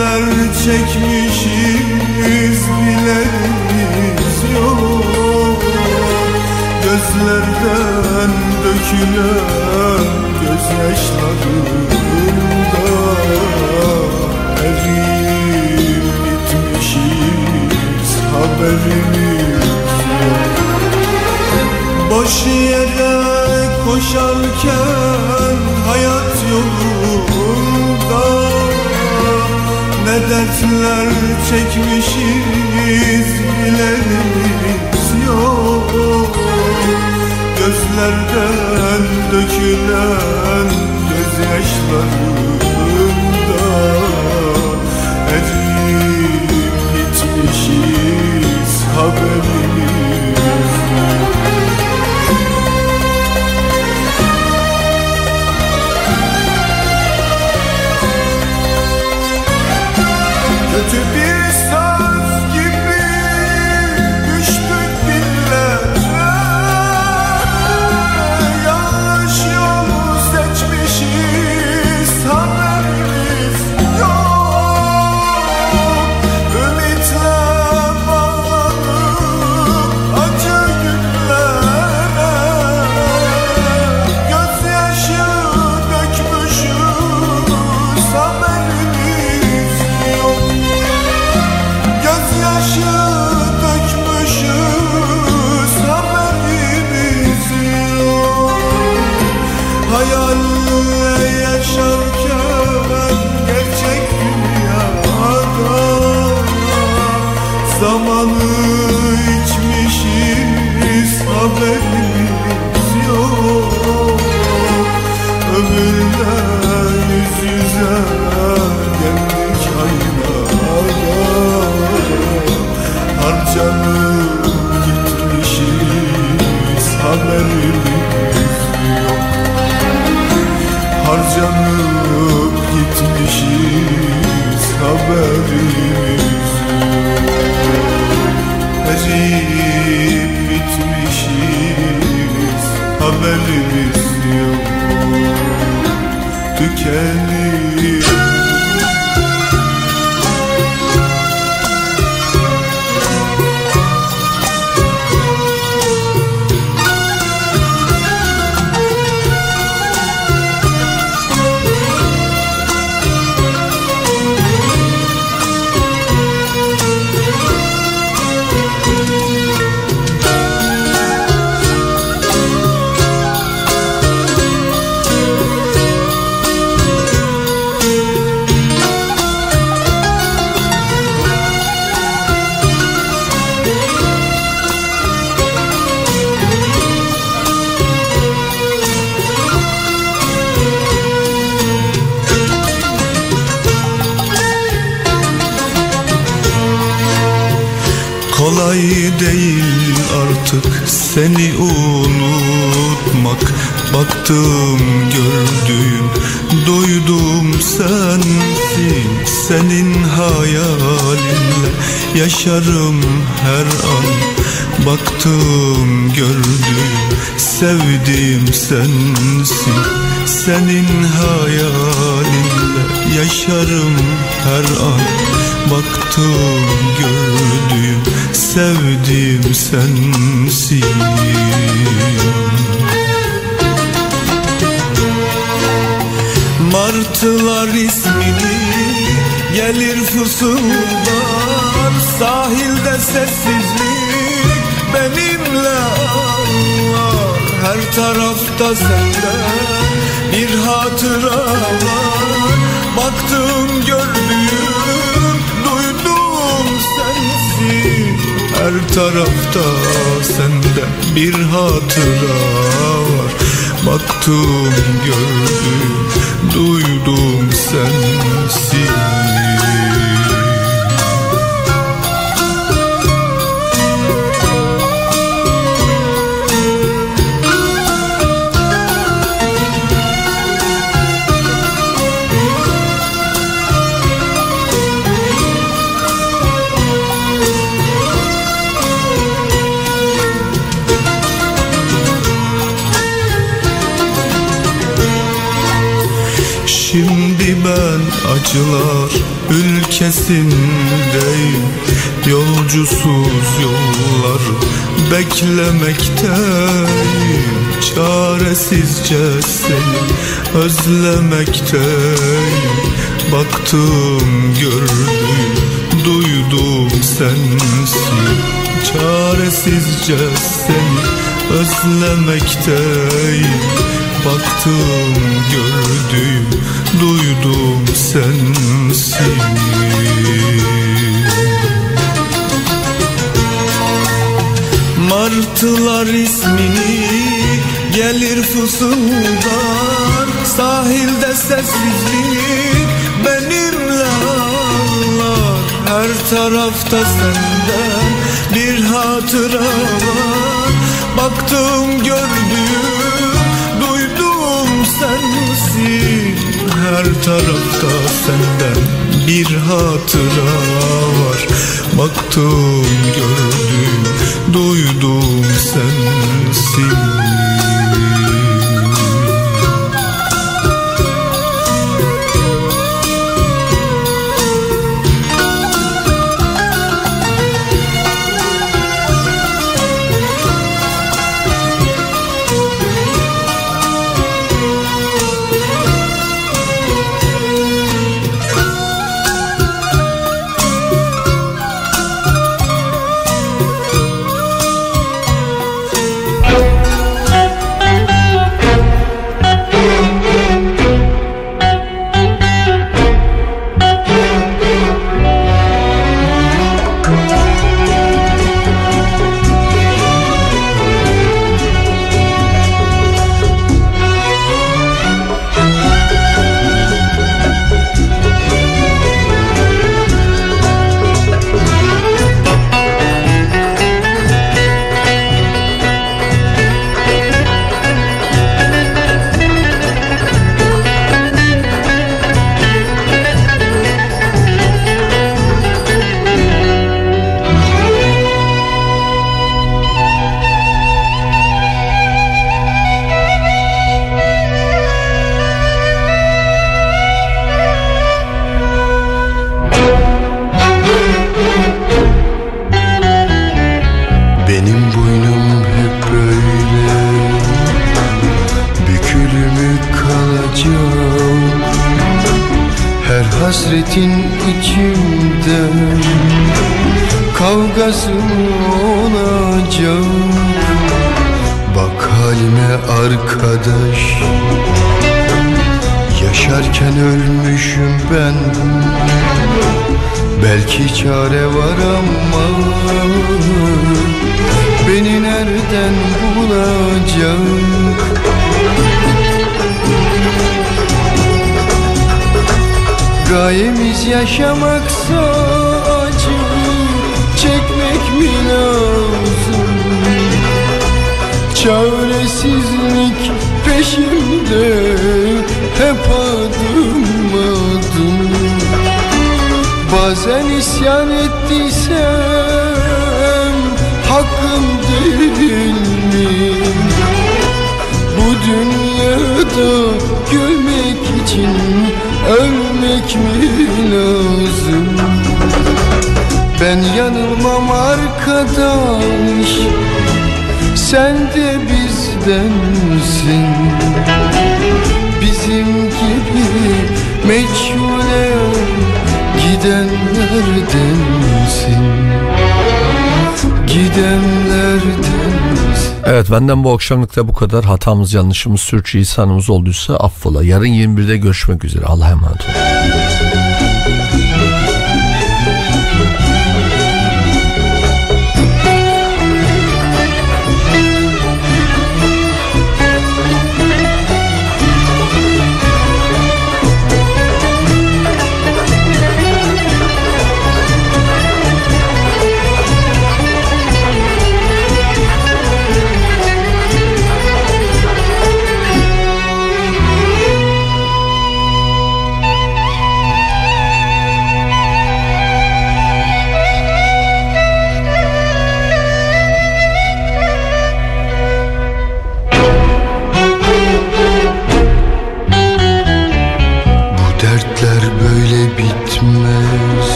neler çekmişiz bileriz yok Gözlerden dökülen gözyaşlarında Eriyip bitmişiz haberimiz yok. Boş yere koşarken hayat yolunda ne dertler çekmişiz. Her tarafta senden bir hatıra var. Baktım gördüm duydum sensin acılar ülkesindeyim. Yolcusuz yollar beklemekteyim. Çaresizce seni özlemekteyim. Baktım gördüm duydum sensin. Çaresizce seni özlemekteyim. Baktım gördüm duydum sensin. Martılar ismini gelir fısıldar Sahilde sessizlik benimle ağlar Her tarafta senden bir hatıra var. Baktım gördüm duydum sensin Her tarafta senden bir hatıra var. Baktım gördüm duydum sensin Belki çare var ama Beni nereden bulacak? Gayemiz yaşamaksa acı Çekmek mi lazım Çaresizlik peşimde Hep adım Bazen isyan ettiysem hakkım değil mi? Bu dünyada gülmek için ölmek mi lazım? Ben yanılmam arkadaş Sen de bizdensin Bizim gibi meçhule gidenlerdensin Gidenlerdensin Evet benden bu akşamlıkta bu kadar. Hatamız yanlışımız sürçülisanımız olduysa affola. Yarın 21'de görüşmek üzere. Allah'a emanet olun.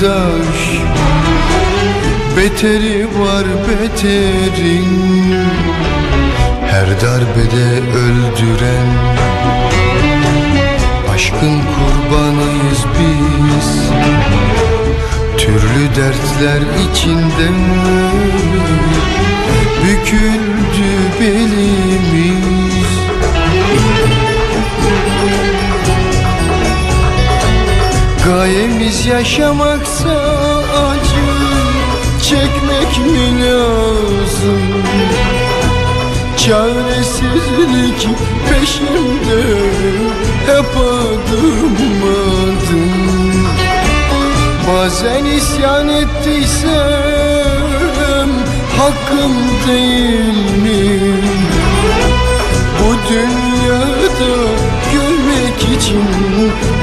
Arkadaş Beteri var beterin. Her darbede öldüren. Aşkın kurbanıyız biz. Türlü dertler içinde. Büküldü belimiz Gayemiz yaşamaksa acı Çekmek mi lazım Çaresizlik peşimde Hep adım adım Bazen isyan ettiysem hakkım değil mi? Bu dünyada için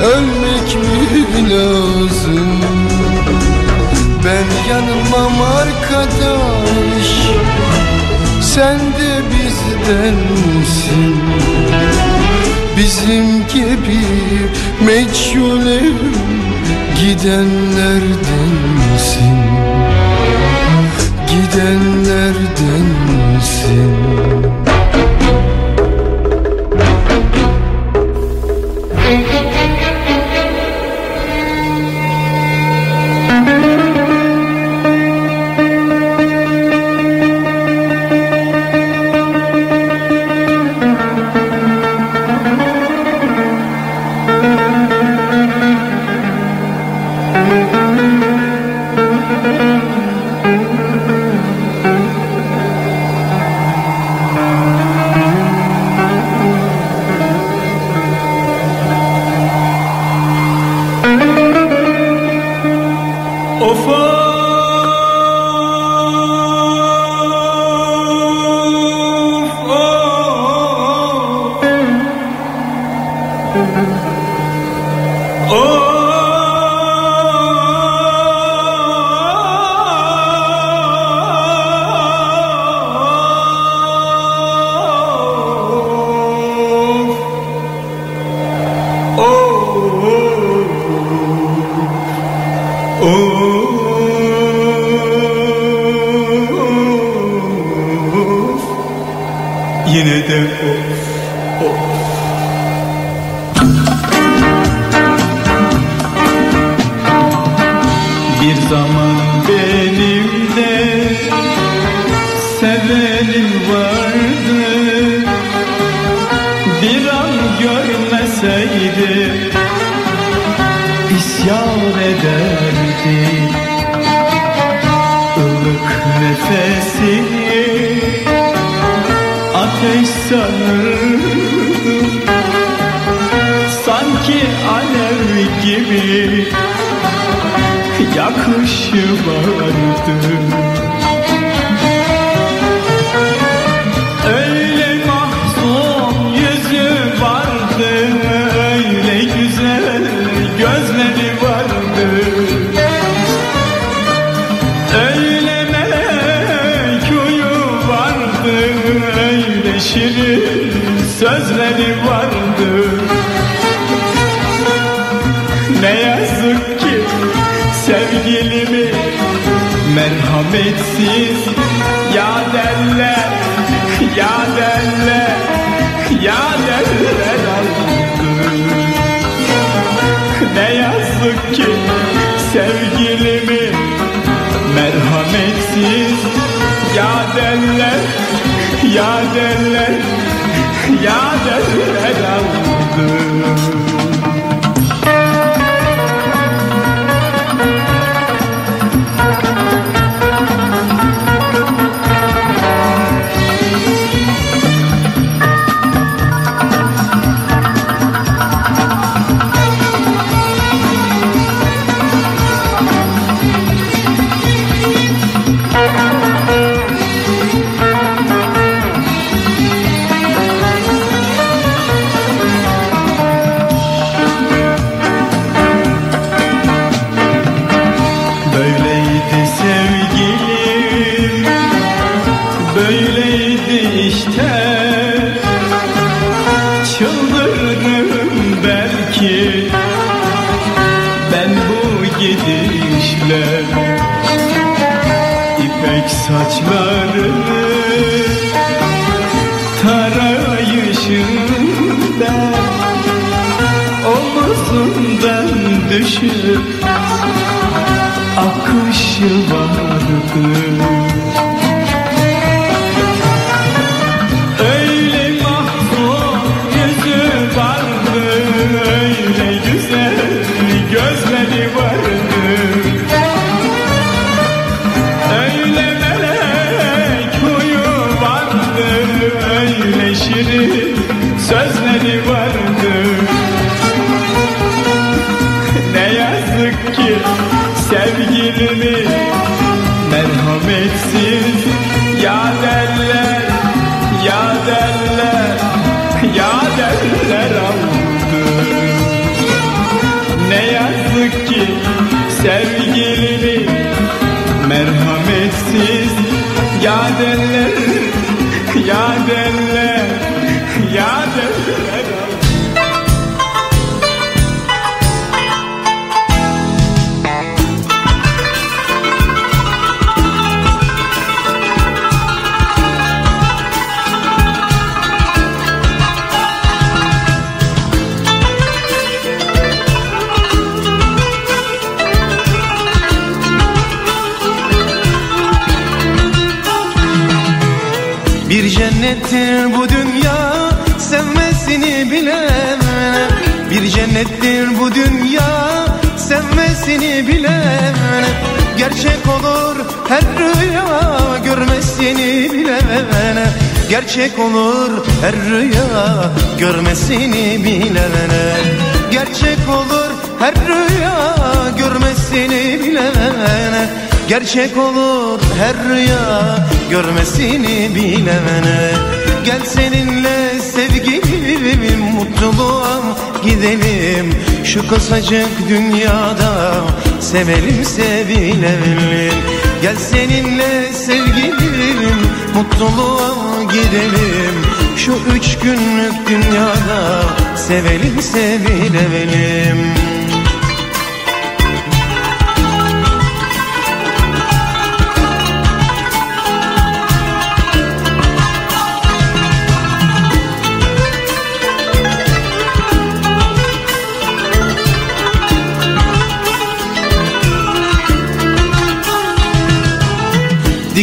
ölmek mi lazım? Ben yanılmam arkadaş Sen de bizdensin Bizim gibi meçhule gidenlerdensin Gidenlerdensin sevmesini bilen Gerçek olur her rüya görmesini bilen. Gerçek olur her rüya görmesini bilen. Gerçek olur her rüya görmesini bilen. Gerçek olur her rüya görmesini bilemene Gel seninle sevgilim mutluluğa gidelim Şu kısacık dünyada. Sevelim sevilelim. Gel seninle sevgilim mutluluğa gidelim. Şu üç günlük dünyada sevelim sevilelim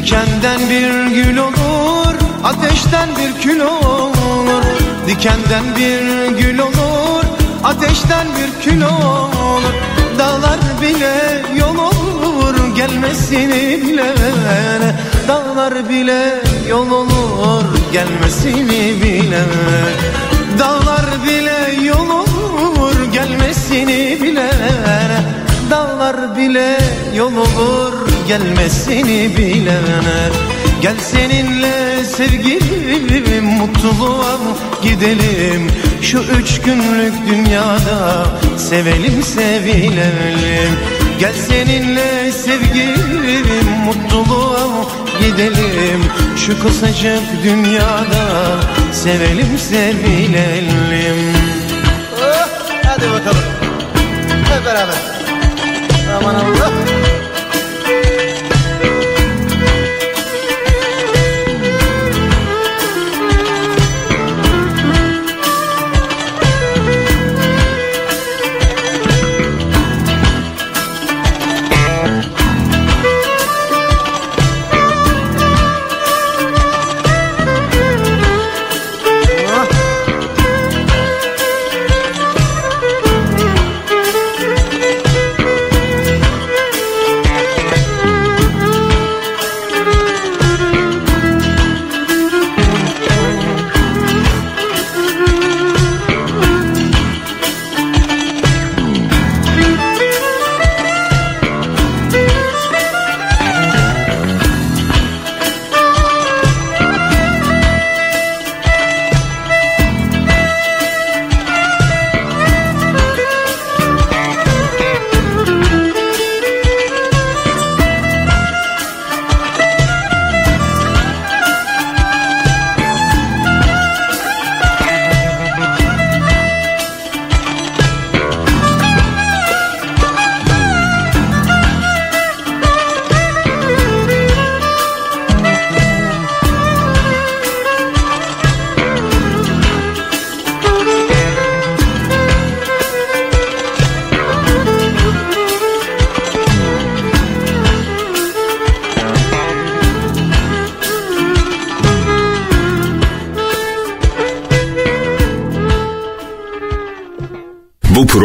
Dikenden bir gül olur, ateşten bir kül olur. Dikenden bir gül olur, ateşten bir kül olur. Dağlar bile yol olur, gelmesini bilene. Dağlar bile yol olur, gelmesini bilene. Dağlar bile yol olur, gelmesini bilene. Dağlar bile yol olur gelmesini bilene Gel seninle sevgilim mutluluğa gidelim Şu üç günlük dünyada sevelim sevilelim Gel seninle sevgilim mutluluğa gidelim Şu kısacık dünyada sevelim sevilelim Oh, hadi bakalım. Hep beraber. Aman Allah.